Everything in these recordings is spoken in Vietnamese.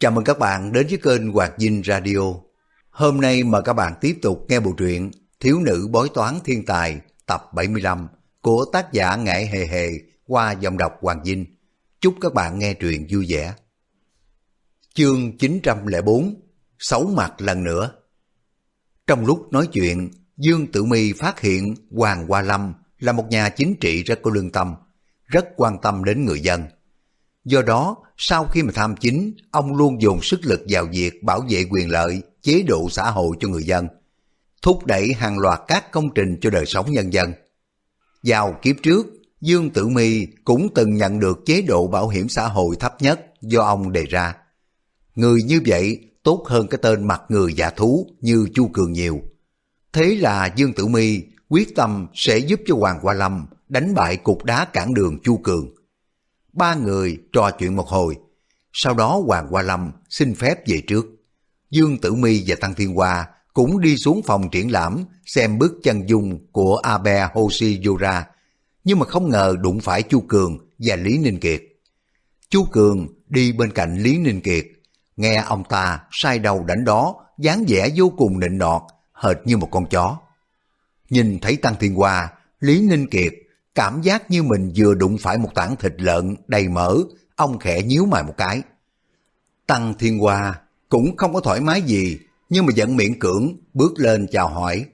Chào mừng các bạn đến với kênh Hoạt Dinh Radio. Hôm nay mời các bạn tiếp tục nghe bộ truyện Thiếu nữ bói toán thiên tài tập 75 của tác giả Ngải Hề Hề qua dòng đọc Hoàng Dinh. Chúc các bạn nghe truyện vui vẻ. Chương 904 Xấu mặt lần nữa Trong lúc nói chuyện, Dương Tử My phát hiện Hoàng Hoa Lâm là một nhà chính trị rất có lương tâm, rất quan tâm đến người dân. Do đó, sau khi mà tham chính, ông luôn dồn sức lực vào việc bảo vệ quyền lợi, chế độ xã hội cho người dân, thúc đẩy hàng loạt các công trình cho đời sống nhân dân. Vào kiếp trước, Dương Tử My cũng từng nhận được chế độ bảo hiểm xã hội thấp nhất do ông đề ra. Người như vậy tốt hơn cái tên mặt người giả thú như Chu Cường nhiều. Thế là Dương Tử My quyết tâm sẽ giúp cho Hoàng Hoa Lâm đánh bại cục đá cản đường Chu Cường. Ba người trò chuyện một hồi, sau đó Hoàng Hoa Lâm xin phép về trước. Dương Tử My và Tăng Thiên Hoa cũng đi xuống phòng triển lãm xem bức chân dung của Abe Hoshiyura, nhưng mà không ngờ đụng phải Chu Cường và Lý Ninh Kiệt. Chu Cường đi bên cạnh Lý Ninh Kiệt, nghe ông ta sai đầu đánh đó, dáng vẻ vô cùng nịnh nọt, hệt như một con chó. Nhìn thấy Tăng Thiên Hoa, Lý Ninh Kiệt cảm giác như mình vừa đụng phải một tảng thịt lợn đầy mỡ, ông khẽ nhíu mày một cái. Tăng Thiên Hoa cũng không có thoải mái gì, nhưng mà vẫn miễn cưỡng bước lên chào hỏi.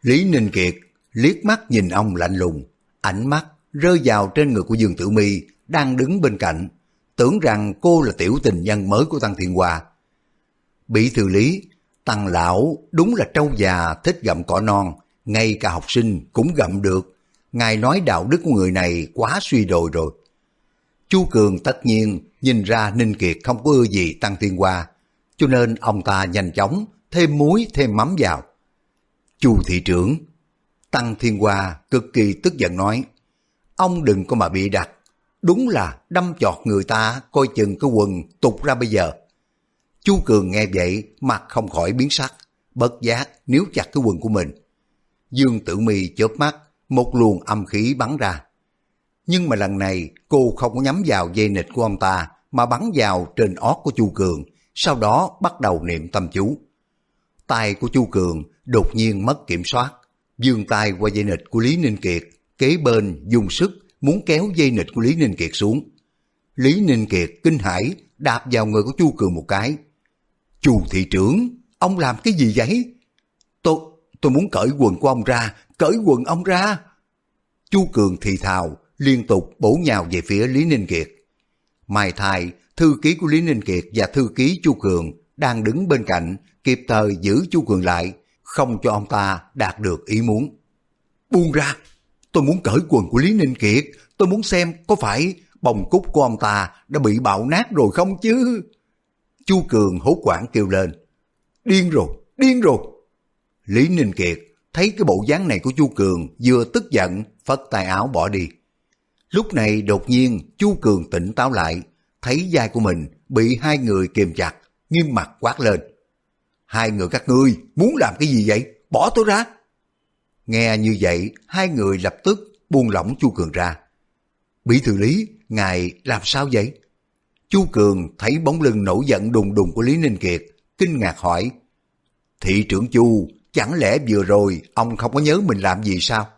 Lý Ninh Kiệt liếc mắt nhìn ông lạnh lùng, ánh mắt rơi vào trên người của Dương Tử Mi đang đứng bên cạnh, tưởng rằng cô là tiểu tình nhân mới của Tăng Thiên Hoa. Bị thư lý, Tăng Lão đúng là trâu già thích gặm cỏ non, ngay cả học sinh cũng gặm được. Ngài nói đạo đức của người này quá suy đồi rồi. Chu Cường tất nhiên nhìn ra Ninh Kiệt không có ưa gì Tăng Thiên Hoa, cho nên ông ta nhanh chóng thêm muối thêm mắm vào. Chu thị trưởng, Tăng Thiên Hoa cực kỳ tức giận nói, ông đừng có mà bị đặt, đúng là đâm chọt người ta coi chừng cái quần tục ra bây giờ. Chu Cường nghe vậy mặt không khỏi biến sắc, bất giác níu chặt cái quần của mình. Dương Tử Mi chớp mắt, một luồng âm khí bắn ra. Nhưng mà lần này cô không có nhắm vào dây nịch của ông ta mà bắn vào trên ót của Chu Cường, sau đó bắt đầu niệm tâm chú. Tay của Chu Cường đột nhiên mất kiểm soát, dương tay qua dây nịch của Lý Ninh Kiệt, kế bên dùng sức muốn kéo dây nịch của Lý Ninh Kiệt xuống. Lý Ninh Kiệt kinh hãi đạp vào người của Chu Cường một cái. Chu thị trưởng, ông làm cái gì vậy? Tôi, tôi muốn cởi quần của ông ra, cởi quần ông ra. Chu Cường thì thào, liên tục bổ nhào về phía Lý Ninh Kiệt. Mai thai, thư ký của Lý Ninh Kiệt và thư ký Chu Cường đang đứng bên cạnh, kịp thời giữ Chu Cường lại, không cho ông ta đạt được ý muốn. Buông ra, tôi muốn cởi quần của Lý Ninh Kiệt, tôi muốn xem có phải bồng cúc của ông ta đã bị bạo nát rồi không chứ? Chu Cường hốt quảng kêu lên. Điên rồi, điên rồi. Lý Ninh Kiệt thấy cái bộ dáng này của Chu Cường vừa tức giận, phất tay áo bỏ đi. Lúc này đột nhiên Chu Cường tỉnh táo lại, thấy vai của mình bị hai người kìm chặt, nghiêm mặt quát lên. Hai người các ngươi muốn làm cái gì vậy? Bỏ tôi ra! Nghe như vậy, hai người lập tức buông lỏng Chu Cường ra. Bị thư lý, ngài làm sao vậy? Chu Cường thấy bóng lưng nổi giận đùng đùng của Lý Ninh Kiệt, kinh ngạc hỏi. Thị trưởng Chu, chẳng lẽ vừa rồi ông không có nhớ mình làm gì sao?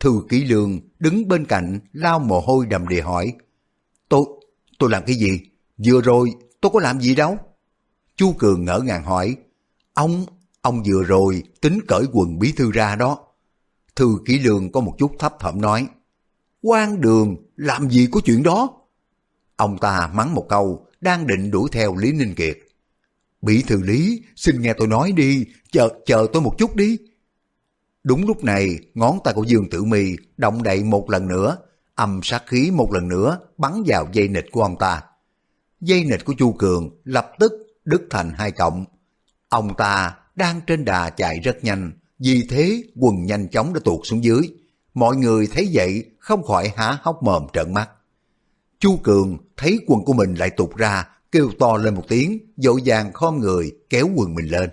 Thư ký lương đứng bên cạnh lao mồ hôi đầm đìa hỏi. Tôi, tôi làm cái gì? Vừa rồi tôi có làm gì đâu? Chu Cường ngỡ ngàng hỏi. Ông, ông vừa rồi tính cởi quần bí thư ra đó. Thư ký lương có một chút thấp thỏm nói. quan đường, làm gì có chuyện đó? Ông ta mắng một câu, đang định đuổi theo Lý Ninh Kiệt. Bị thư lý, xin nghe tôi nói đi, chờ, chờ tôi một chút đi. Đúng lúc này, ngón tay của Dương Tử Mi động đậy một lần nữa, âm sát khí một lần nữa bắn vào dây nịch của ông ta. Dây nịch của Chu Cường lập tức đứt thành hai cọng. Ông ta đang trên đà chạy rất nhanh, vì thế quần nhanh chóng đã tuột xuống dưới. Mọi người thấy vậy không khỏi há hốc mồm trợn mắt. Chu Cường thấy quần của mình lại tụt ra, kêu to lên một tiếng, dội vàng khom người kéo quần mình lên.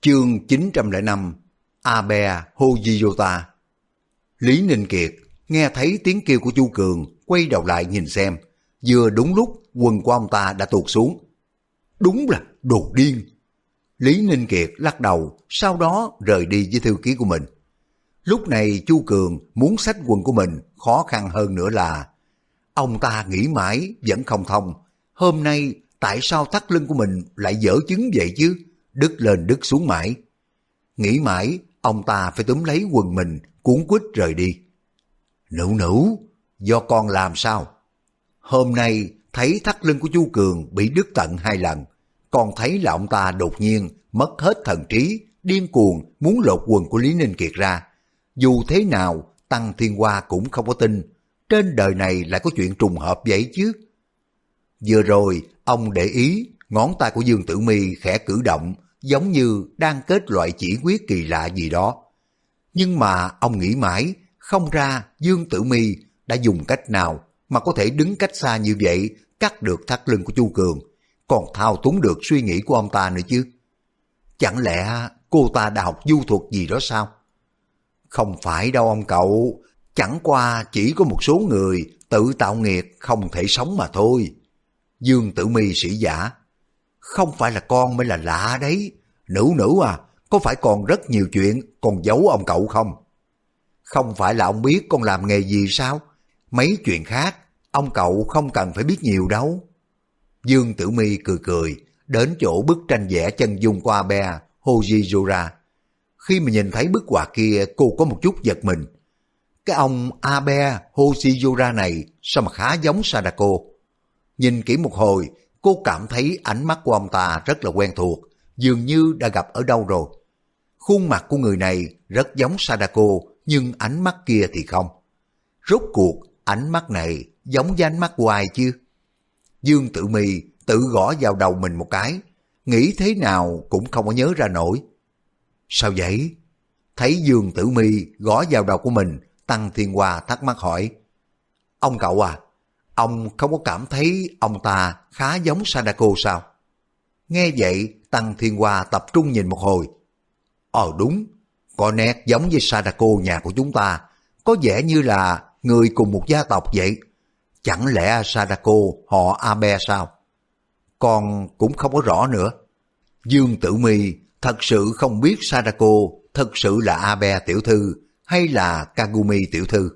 Chương 905 Abe Hojiyota Lý Ninh Kiệt nghe thấy tiếng kêu của Chu Cường quay đầu lại nhìn xem, vừa đúng lúc quần của ông ta đã tuột xuống. Đúng là đồ điên. Lý Ninh Kiệt lắc đầu, sau đó rời đi với thư ký của mình. Lúc này Chu Cường muốn xách quần của mình khó khăn hơn nữa là ông ta nghĩ mãi vẫn không thông. Hôm nay tại sao thắt lưng của mình lại dở chứng vậy chứ? Đứt lên đứt xuống mãi. Nghĩ mãi, ông ta phải túm lấy quần mình, cuốn quýt rời đi. Nữ nữ, do con làm sao? Hôm nay thấy thắt lưng của chu Cường bị đứt tận hai lần. Con thấy là ông ta đột nhiên mất hết thần trí, điên cuồng muốn lột quần của Lý Ninh Kiệt ra. Dù thế nào, Tăng Thiên Hoa cũng không có tin. Trên đời này lại có chuyện trùng hợp vậy chứ. Vừa rồi, ông để ý, ngón tay của Dương Tử Mi khẽ cử động, giống như đang kết loại chỉ quyết kỳ lạ gì đó. Nhưng mà ông nghĩ mãi, không ra Dương Tử Mi đã dùng cách nào mà có thể đứng cách xa như vậy cắt được thắt lưng của Chu Cường, còn thao túng được suy nghĩ của ông ta nữa chứ. Chẳng lẽ cô ta đã học du thuật gì đó sao? Không phải đâu ông cậu, chẳng qua chỉ có một số người tự tạo nghiệt không thể sống mà thôi. Dương Tử Mi sĩ giả, không phải là con mới là lạ đấy. Nữ nữ à, có phải còn rất nhiều chuyện còn giấu ông cậu không? Không phải là ông biết con làm nghề gì sao? Mấy chuyện khác, ông cậu không cần phải biết nhiều đâu. Dương Tử Mi cười cười, đến chỗ bức tranh vẽ chân dung qua bè Hojijura. Khi mà nhìn thấy bức họa kia, cô có một chút giật mình. Cái ông Abe Hojijura này sao mà khá giống Sadako? Nhìn kỹ một hồi, cô cảm thấy ánh mắt của ông ta rất là quen thuộc, dường như đã gặp ở đâu rồi. Khuôn mặt của người này rất giống Sadako, nhưng ánh mắt kia thì không. Rốt cuộc, ánh mắt này giống với ánh mắt của ai chứ? Dương Tử Mi tự gõ vào đầu mình một cái, nghĩ thế nào cũng không có nhớ ra nổi. Sao vậy? Thấy Dương Tử Mi gõ vào đầu của mình, Tăng Thiên Hoa thắc mắc hỏi. Ông cậu à, ông không có cảm thấy ông ta khá giống Sadako sao? Nghe vậy, Tăng Thiên Hoa tập trung nhìn một hồi. Ờ đúng, có nét giống với Sadako nhà của chúng ta, có vẻ như là người cùng một gia tộc vậy. Chẳng lẽ Sadako họ Abe sao? Còn cũng không có rõ nữa. Dương Tử Mi thật sự không biết Sadako thật sự là Abe tiểu thư hay là Kagumi tiểu thư.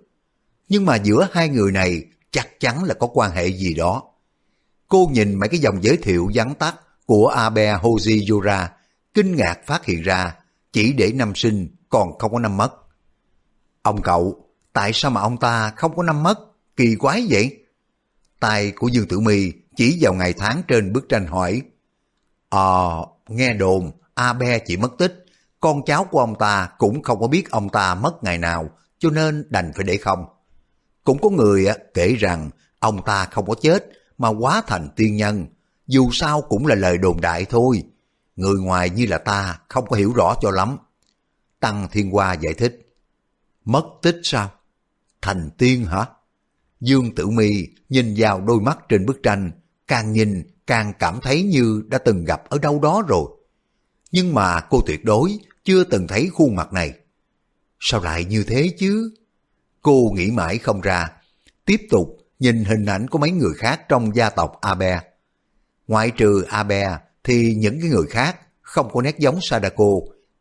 Nhưng mà giữa hai người này chắc chắn là có quan hệ gì đó. Cô nhìn mấy cái dòng giới thiệu vắn tắt của Abe Hojiyura, kinh ngạc phát hiện ra chỉ để năm sinh còn không có năm mất. Ông cậu, tại sao mà ông ta không có năm mất? Kỳ quái vậy? Tay của Dương Tử My chỉ vào ngày tháng trên bức tranh hỏi. Ờ, nghe đồn, Abe chỉ mất tích, con cháu của ông ta cũng không có biết ông ta mất ngày nào, cho nên đành phải để không. Cũng có người kể rằng ông ta không có chết mà quá thành tiên nhân, dù sao cũng là lời đồn đại thôi. Người ngoài như là ta không có hiểu rõ cho lắm. Tăng Thiên Hoa giải thích. Mất tích sao? Thành tiên hả? Dương Tử Mi nhìn vào đôi mắt trên bức tranh, càng nhìn càng cảm thấy như đã từng gặp ở đâu đó rồi. Nhưng mà cô tuyệt đối chưa từng thấy khuôn mặt này. Sao lại như thế chứ? Cô nghĩ mãi không ra, tiếp tục nhìn hình ảnh của mấy người khác trong gia tộc Abe. Ngoại trừ Abe thì những cái người khác không có nét giống Sadako,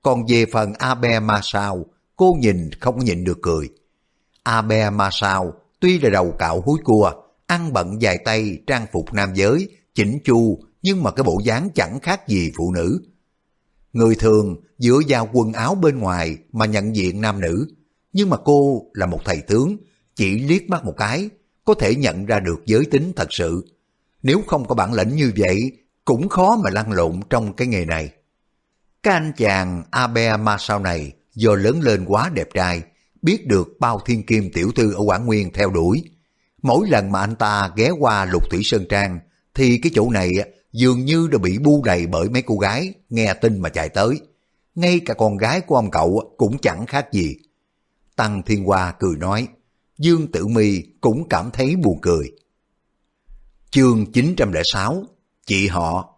còn về phần Abe Masao, cô nhìn không nhịn được cười. Abe Masao tuy là đầu cạo húi cua, ăn bận dài tay, trang phục nam giới, chỉnh chu, nhưng mà cái bộ dáng chẳng khác gì phụ nữ. Người thường dựa vào quần áo bên ngoài mà nhận diện nam nữ, nhưng mà cô là một thầy tướng, chỉ liếc mắt một cái, có thể nhận ra được giới tính thật sự. Nếu không có bản lĩnh như vậy, cũng khó mà lăn lộn trong cái nghề này. Cái anh chàng Abe Ma sau này do lớn lên quá đẹp trai, biết được bao thiên kim tiểu thư ở Quảng Nguyên theo đuổi. Mỗi lần mà anh ta ghé qua lục thủy sơn trang, thì cái chỗ này dường như đã bị bu đầy bởi mấy cô gái nghe tin mà chạy tới. Ngay cả con gái của ông cậu cũng chẳng khác gì. Tăng Thiên Hoa cười nói, Dương Tử Mi cũng cảm thấy buồn cười. Chương 906 Chị họ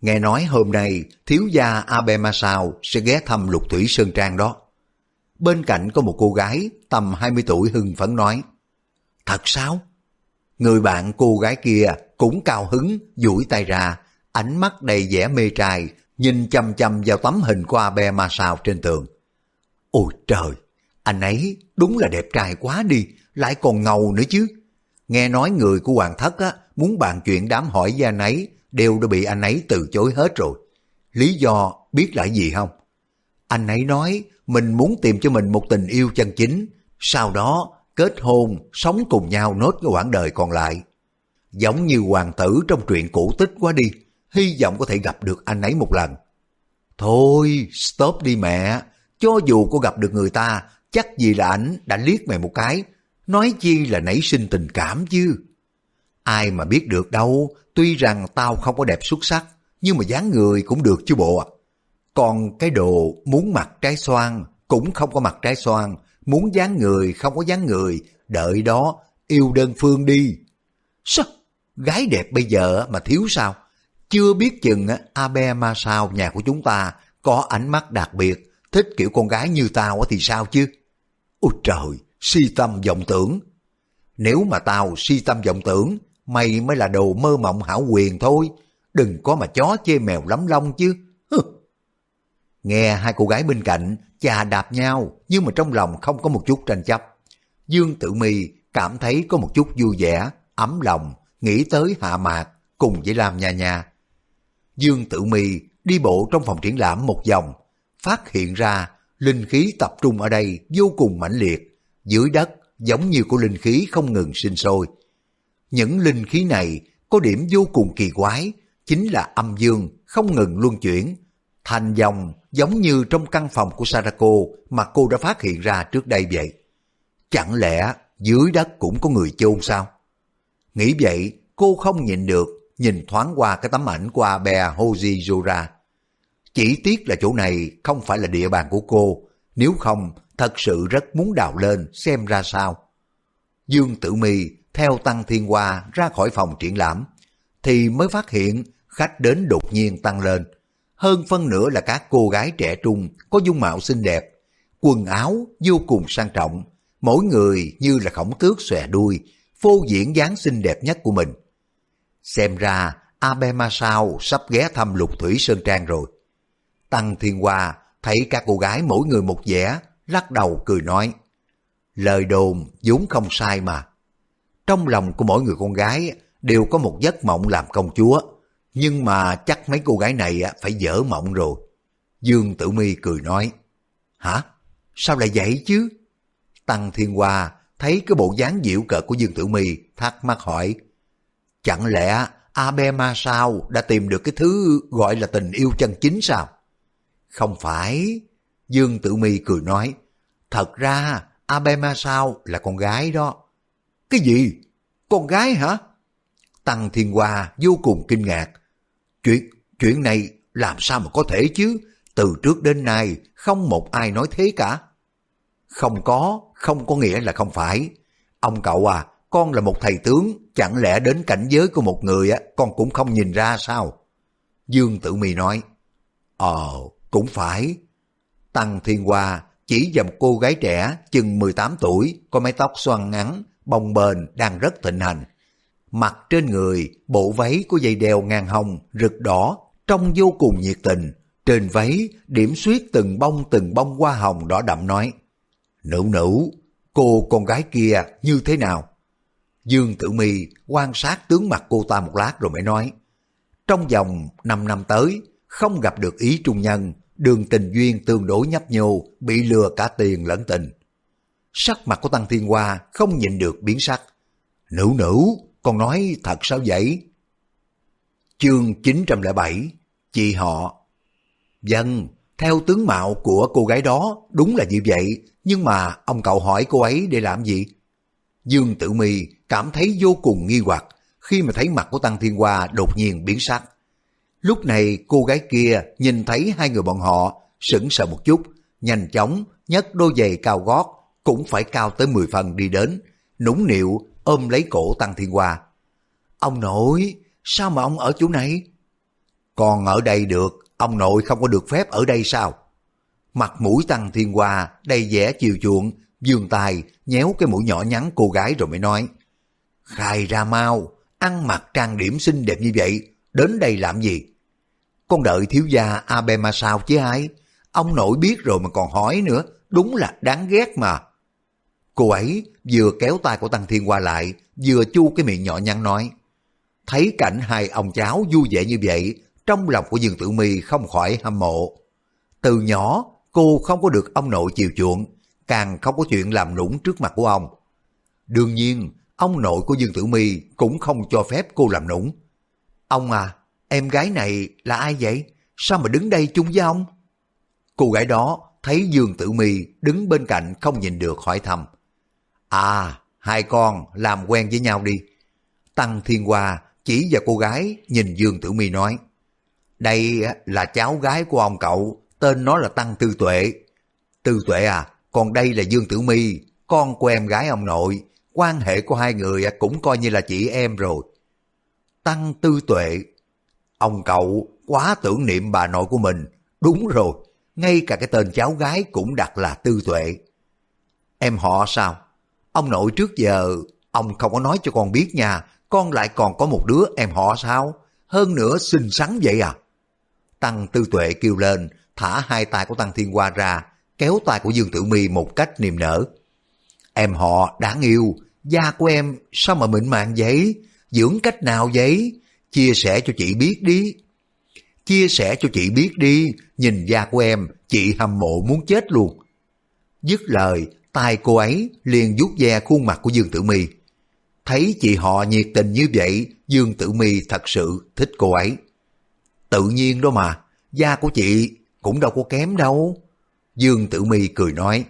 Nghe nói hôm nay thiếu gia Abe Masao sẽ ghé thăm lục thủy Sơn Trang đó. Bên cạnh có một cô gái tầm 20 tuổi hưng phấn nói Thật sao? Người bạn cô gái kia cũng cao hứng, duỗi tay ra, ánh mắt đầy vẻ mê trai, nhìn chăm chăm vào tấm hình của Abe Ma Sao trên tường. Ôi trời, anh ấy đúng là đẹp trai quá đi, lại còn ngầu nữa chứ. Nghe nói người của Hoàng Thất á, muốn bàn chuyện đám hỏi với anh ấy, đều đã bị anh ấy từ chối hết rồi. Lý do biết là gì không? Anh ấy nói mình muốn tìm cho mình một tình yêu chân chính, sau đó kết hôn, sống cùng nhau nốt cái quãng đời còn lại. Giống như hoàng tử trong truyện cổ tích quá đi, hy vọng có thể gặp được anh ấy một lần. Thôi, stop đi mẹ, cho dù có gặp được người ta, chắc gì là ảnh đã liếc mày một cái, nói chi là nảy sinh tình cảm chứ. Ai mà biết được đâu, tuy rằng tao không có đẹp xuất sắc, nhưng mà dáng người cũng được chứ bộ ạ. Còn cái đồ muốn mặc trái xoan cũng không có mặt trái xoan, muốn dáng người không có dáng người, đợi đó, yêu đơn phương đi. Sao? Gái đẹp bây giờ mà thiếu sao? Chưa biết chừng Abe Ma sao nhà của chúng ta có ánh mắt đặc biệt, thích kiểu con gái như tao thì sao chứ? Ôi trời, si tâm vọng tưởng. Nếu mà tao si tâm vọng tưởng, mày mới là đồ mơ mộng hảo quyền thôi. Đừng có mà chó chê mèo lắm lông chứ. Hừ. Nghe hai cô gái bên cạnh chà đạp nhau nhưng mà trong lòng không có một chút tranh chấp. Dương Tử Mi cảm thấy có một chút vui vẻ, ấm lòng, nghĩ tới hạ mạc cùng với Lam Nha Nha. Dương Tử Mi đi bộ trong phòng triển lãm một vòng, phát hiện ra linh khí tập trung ở đây vô cùng mãnh liệt, dưới đất giống như của linh khí không ngừng sinh sôi. Những linh khí này có điểm vô cùng kỳ quái, chính là âm dương không ngừng luân chuyển, thành dòng giống như trong căn phòng của Sarako mà cô đã phát hiện ra trước đây vậy. Chẳng lẽ dưới đất cũng có người chôn sao? Nghĩ vậy, cô không nhịn được, nhìn thoáng qua cái tấm ảnh của Abe Hojijura. Chỉ tiếc là chỗ này không phải là địa bàn của cô, nếu không thật sự rất muốn đào lên xem ra sao. Dương Tử Mi theo Tăng Thiên Hoa ra khỏi phòng triển lãm, thì mới phát hiện khách đến đột nhiên tăng lên. Hơn phân nửa là các cô gái trẻ trung có dung mạo xinh đẹp, quần áo vô cùng sang trọng, mỗi người như là khổng tước xòe đuôi, phô diễn dáng xinh đẹp nhất của mình. Xem ra Abe Ma Sao sắp ghé thăm lục thủy Sơn Trang rồi. Tăng Thiên Hoa thấy các cô gái mỗi người một vẻ, lắc đầu cười nói, lời đồn vốn không sai mà. Trong lòng của mỗi người con gái đều có một giấc mộng làm công chúa, nhưng mà chắc mấy cô gái này phải dở mộng rồi. Dương Tử Mi cười nói, Hả? Sao lại vậy chứ? Tăng Thiên Hoa thấy cái bộ dáng dịu cợt của Dương Tử Mi thắc mắc hỏi, Chẳng lẽ Abema sao đã tìm được cái thứ gọi là tình yêu chân chính sao? Không phải. Dương Tử Mi cười nói, thật ra Abema sao là con gái đó. Cái gì? Con gái hả? Tăng Thiên Hoa vô cùng kinh ngạc. Chuyện, chuyện này làm sao mà có thể chứ? Từ trước đến nay không một ai nói thế cả. Không có, không có nghĩa là không phải. Ông cậu à, con là một thầy tướng, chẳng lẽ đến cảnh giới của một người á, con cũng không nhìn ra sao? Dương Tử Mi nói, Ờ, cũng phải. Tăng Thiên Hoa chỉ vào một cô gái trẻ chừng 18 tuổi, có mái tóc xoăn ngắn, bồng bềnh đang rất thịnh hành. Mặt trên người, bộ váy có dây đeo ngang hồng, rực đỏ, trông vô cùng nhiệt tình. Trên váy, điểm xuyết từng bông từng bông hoa hồng đỏ đậm nói, Nữ nữ, cô con gái kia như thế nào? Dương Tử Mi quan sát tướng mặt cô ta một lát rồi mới nói, trong vòng 5 năm tới, không gặp được ý trung nhân, đường tình duyên tương đối nhấp nhô, bị lừa cả tiền lẫn tình. Sắc mặt của Tăng Thiên Hoa không nhìn được biến sắc. Nữ nữ, con nói thật sao vậy? Chương 907, chị họ. Dân, theo tướng mạo của cô gái đó, đúng là như vậy, nhưng mà ông cậu hỏi cô ấy để làm gì? Dương Tử Mi cảm thấy vô cùng nghi hoặc khi mà thấy mặt của Tăng Thiên Hoa đột nhiên biến sắc. Lúc này cô gái kia nhìn thấy hai người bọn họ sững sờ một chút, nhanh chóng nhấc đôi giày cao gót cũng phải cao tới 10 phần đi đến, nũng nịu ôm lấy cổ Tăng Thiên Hoa. Ông nội, sao mà ông ở chỗ này? Còn ở đây được, ông nội không có được phép ở đây sao? Mặt mũi Tăng Thiên Hoa đầy vẻ chiều chuộng, dường tài nhéo cái mũi nhỏ nhắn cô gái rồi mới nói. Khai ra mau, ăn mặc trang điểm xinh đẹp như vậy, đến đây làm gì? Con đợi thiếu gia Abema sao chứ ai? Ông nội biết rồi mà còn hỏi nữa, đúng là đáng ghét mà. Cô ấy vừa kéo tay của Tăng Thiên qua lại, vừa chu cái miệng nhỏ nhắn nói. Thấy cảnh hai ông cháu vui vẻ như vậy, trong lòng của Dương Tử Mi không khỏi hâm mộ. Từ nhỏ, cô không có được ông nội chiều chuộng, càng không có chuyện làm nũng trước mặt của ông. Đương nhiên, ông nội của Dương Tử Mi cũng không cho phép cô làm nũng. Ông à, em gái này là ai vậy? Sao mà đứng đây chung với ông? Cô gái đó thấy Dương Tử Mi đứng bên cạnh không nhìn được hỏi thầm. À, hai con làm quen với nhau đi. Tăng Thiên Hoa chỉ vào cô gái nhìn Dương Tử Mi nói. Đây là cháu gái của ông cậu, tên nó là Tăng Tư Tuệ. Tư Tuệ à, còn đây là Dương Tử Mi, con của em gái ông nội. Quan hệ của hai người cũng coi như là chị em rồi. Tăng Tư Tuệ, ông cậu quá tưởng niệm bà nội của mình. Đúng rồi, ngay cả cái tên cháu gái cũng đặt là Tư Tuệ. Em họ sao? Ông nội trước giờ, ông không có nói cho con biết nha, con lại còn có một đứa em họ sao? Hơn nữa xinh xắn vậy à? Tăng Tư Tuệ kêu lên, thả hai tay của Tăng Thiên Hoa ra, kéo tay của Dương Tử Mi một cách niềm nở. Em họ đáng yêu, da của em sao mà mịn màng vậy? Dưỡng cách nào vậy? Chia sẻ cho chị biết đi. Chia sẻ cho chị biết đi, nhìn da của em, chị hâm mộ muốn chết luôn. Dứt lời, tay cô ấy liền vuốt ve khuôn mặt của Dương Tử Mi. Thấy chị họ nhiệt tình như vậy, Dương Tử Mi thật sự thích cô ấy. Tự nhiên đó mà, da của chị cũng đâu có kém đâu. Dương Tử Mi cười nói,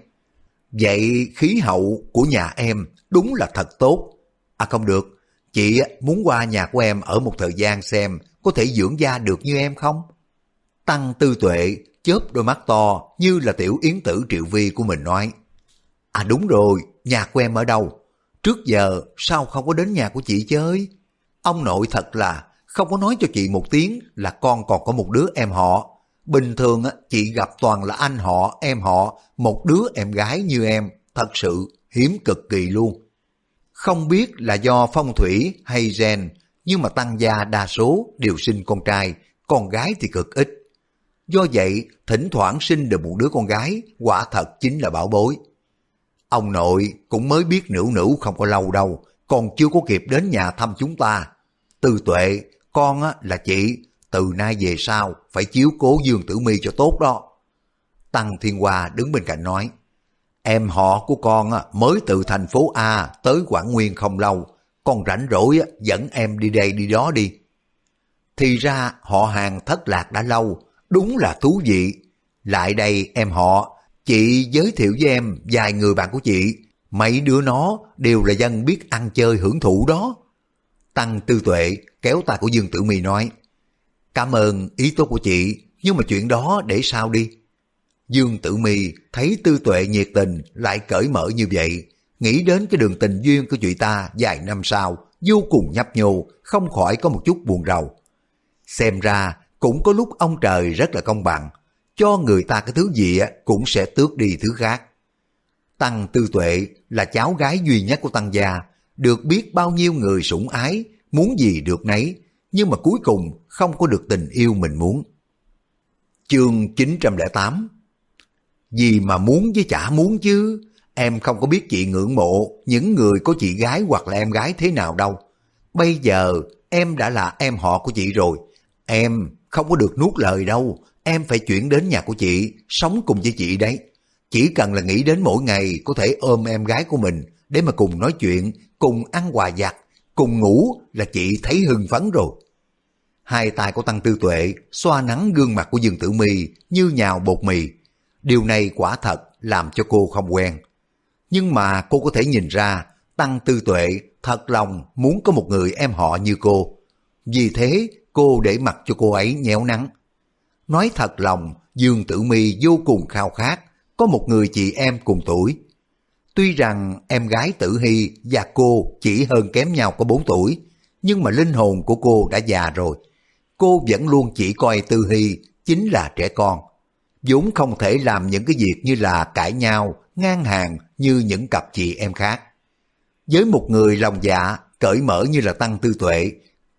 vậy khí hậu của nhà em đúng là thật tốt. À không được, chị muốn qua nhà của em ở một thời gian xem có thể dưỡng da được như em không? Tăng Tư Tuệ chớp đôi mắt to như là tiểu yến tử triệu vi của mình nói. À đúng rồi, nhà của em ở đâu? Trước giờ sao không có đến nhà của chị chơi? Ông nội thật là không có nói cho chị một tiếng là con còn có một đứa em họ. Bình thường chị gặp toàn là anh họ, em họ, một đứa em gái như em, thật sự hiếm cực kỳ luôn. Không biết là do phong thủy hay gen, nhưng mà tăng gia đa số đều sinh con trai, con gái thì cực ít. Do vậy, thỉnh thoảng sinh được một đứa con gái, quả thật chính là bảo bối. Ông nội cũng mới biết nữ nữ không có lâu đâu, còn chưa có kịp đến nhà thăm chúng ta. Từ tuệ, con á, là chị, từ nay về sau phải chiếu cố Dương Tử Mi cho tốt đó. Tăng Thiên hòa đứng bên cạnh nói, em họ của con mới từ thành phố A tới Quảng Nguyên không lâu, con rảnh rỗi dẫn em đi đây đi đó đi. Thì ra họ hàng thất lạc đã lâu, đúng là thú vị. Lại đây em họ, chị giới thiệu với em vài người bạn của chị, mấy đứa nó đều là dân biết ăn chơi hưởng thụ đó. Tăng Tư Tuệ kéo tay của Dương Tử Mi nói, Cảm ơn ý tốt của chị, nhưng mà chuyện đó để sao đi. Dương Tử Mi thấy Tư Tuệ nhiệt tình lại cởi mở như vậy, nghĩ đến cái đường tình duyên của chị ta vài năm sau, vô cùng nhấp nhô, không khỏi có một chút buồn rầu. Xem ra cũng có lúc ông trời rất là công bằng, cho người ta cái thứ gì cũng sẽ tước đi thứ khác. Tăng Tư Tuệ là cháu gái duy nhất của Tăng gia, được biết bao nhiêu người sủng ái, muốn gì được nấy, nhưng mà cuối cùng không có được tình yêu mình muốn. Chương 908 gì mà muốn với chả muốn chứ, em không có biết chị ngưỡng mộ những người có chị gái hoặc là em gái thế nào đâu. Bây giờ em đã là em họ của chị rồi, em không có được nuốt lời đâu, em phải chuyển đến nhà của chị, sống cùng với chị đấy. Chỉ cần là nghĩ đến mỗi ngày có thể ôm em gái của mình để mà cùng nói chuyện, cùng ăn quà giặt cùng ngủ là chị thấy hưng phấn rồi. Hai tay của Tăng Tư Tuệ xoa nắng gương mặt của Dương Tử Mi như nhào bột mì. Điều này quả thật làm cho cô không quen. Nhưng mà cô có thể nhìn ra Tăng Tư Tuệ thật lòng muốn có một người em họ như cô. Vì thế cô để mặc cho cô ấy nhéo nắng. Nói thật lòng, Dương Tử Mi vô cùng khao khát có một người chị em cùng tuổi. Tuy rằng em gái Tử Hy và cô chỉ hơn kém nhau có 4 tuổi, nhưng mà linh hồn của cô đã già rồi. Cô vẫn luôn chỉ coi Tư Hy chính là trẻ con vốn không thể làm những cái việc như là cãi nhau, ngang hàng như những cặp chị em khác. Với một người lòng dạ cởi mở như là tăng tư tuệ,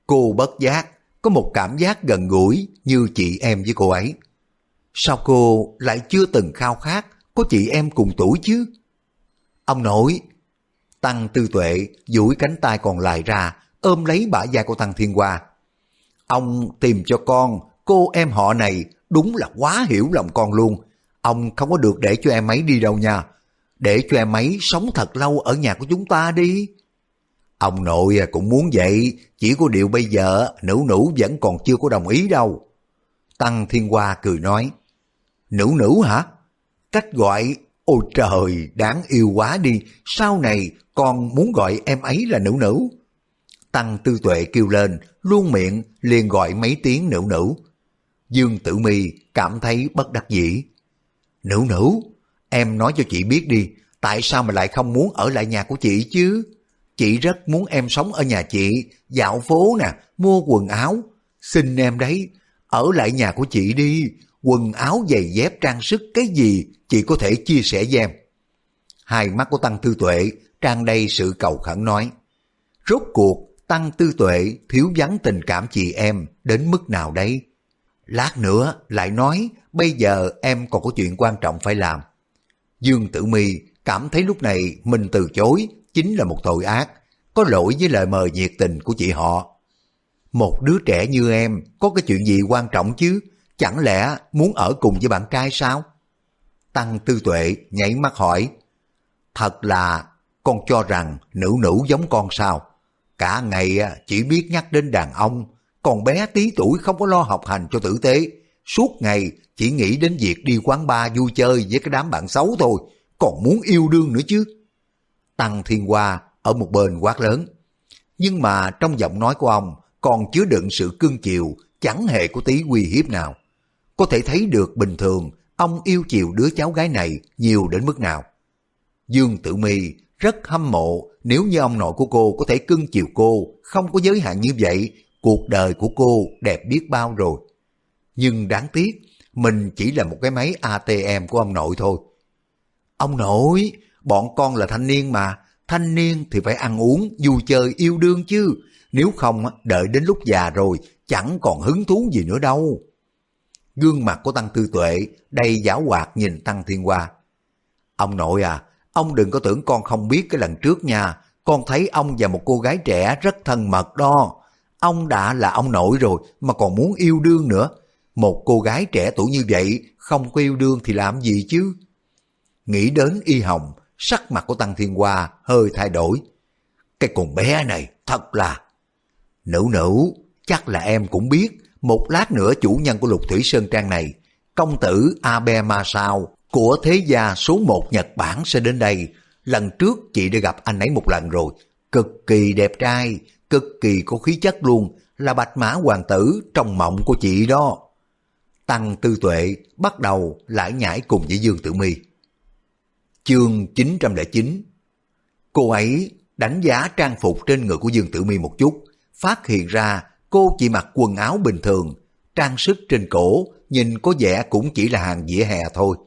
cô bất giác, có một cảm giác gần gũi như chị em với cô ấy. Sao cô lại chưa từng khao khát có chị em cùng tuổi chứ? Ông nội, Tăng tư tuệ duỗi cánh tay còn lại ra, ôm lấy bả vai của Tăng Thiên Hoa. Ông tìm cho con, cô em họ này đúng là quá hiểu lòng con luôn. Ông không có được để cho em ấy đi đâu nha. Để cho em ấy sống thật lâu ở nhà của chúng ta đi. Ông nội cũng muốn vậy, chỉ có điều bây giờ nữ nữ vẫn còn chưa có đồng ý đâu. Tăng Thiên Hoa cười nói, nữ nữ hả? Cách gọi, ôi trời, đáng yêu quá đi, sau này con muốn gọi em ấy là nữ nữ. Tăng Tư Tuệ kêu lên, luôn miệng liền gọi mấy tiếng nữ nữ. Dương Tử Mi cảm thấy bất đắc dĩ. Nữ nữ, em nói cho chị biết đi, tại sao mà lại không muốn ở lại nhà của chị chứ? Chị rất muốn em sống ở nhà chị, dạo phố nè, mua quần áo. Xin em đấy, ở lại nhà của chị đi, quần áo giày dép trang sức cái gì chị có thể chia sẻ với em. Hai mắt của Tăng Tư Tuệ trang đầy sự cầu khẩn nói. Rốt cuộc Tăng Tư Tuệ thiếu vắng tình cảm chị em đến mức nào đấy? Lát nữa lại nói bây giờ em còn có chuyện quan trọng phải làm. Dương Tử Mi cảm thấy lúc này mình từ chối chính là một tội ác, có lỗi với lời mời nhiệt tình của chị họ. Một đứa trẻ như em có cái chuyện gì quan trọng chứ? Chẳng lẽ muốn ở cùng với bạn trai sao? Tăng Tư Tuệ nhảy mắt hỏi. Thật là con cho rằng nữ nữ giống con sao? Cả ngày à, chỉ biết nhắc đến đàn ông, còn bé tí tuổi không có lo học hành cho tử tế. Suốt ngày chỉ nghĩ đến việc đi quán bar vui chơi với cái đám bạn xấu thôi, còn muốn yêu đương nữa chứ. Tăng Thiên Hoa ở một bên quát lớn. Nhưng mà trong giọng nói của ông còn chứa đựng sự cương chiều, chẳng hề có tí uy hiếp nào. Có thể thấy được bình thường ông yêu chiều đứa cháu gái này nhiều đến mức nào. Dương Tử Mi rất hâm mộ nếu như ông nội của cô có thể cưng chiều cô, không có giới hạn như vậy, cuộc đời của cô đẹp biết bao rồi. Nhưng đáng tiếc, mình chỉ là một cái máy ATM của ông nội thôi. Ông nội, bọn con là thanh niên mà, thanh niên thì phải ăn uống, vui chơi, yêu đương chứ. Nếu không, đợi đến lúc già rồi, chẳng còn hứng thú gì nữa đâu. Gương mặt của Tăng Tư Tuệ đầy giáo hoạt nhìn Tăng Thiên Hoa. Ông nội à, ông đừng có tưởng con không biết cái lần trước nha. Con thấy ông và một cô gái trẻ rất thân mật đó. Ông đã là ông nội rồi mà còn muốn yêu đương nữa. Một cô gái trẻ tuổi như vậy không có yêu đương thì làm gì chứ? Nghĩ đến y hồng, sắc mặt của Tăng Thiên Hoa hơi thay đổi. Cái con bé này thật là... Nữ nữ, chắc là em cũng biết, một lát nữa chủ nhân của lục thủy sơn trang này, công tử Abe Masao của thế gia số một Nhật Bản sẽ đến đây. Lần trước chị đã gặp anh ấy một lần rồi, cực kỳ đẹp trai, cực kỳ có khí chất luôn, là bạch mã hoàng tử trong mộng của chị đó. Tăng Tư Tuệ bắt đầu lại nhảy cùng với Dương Tử Mi. Chương 909 Cô ấy đánh giá trang phục trên người của Dương Tử Mi một chút, phát hiện ra cô chỉ mặc quần áo bình thường, trang sức trên cổ nhìn có vẻ cũng chỉ là hàng dĩa hè thôi.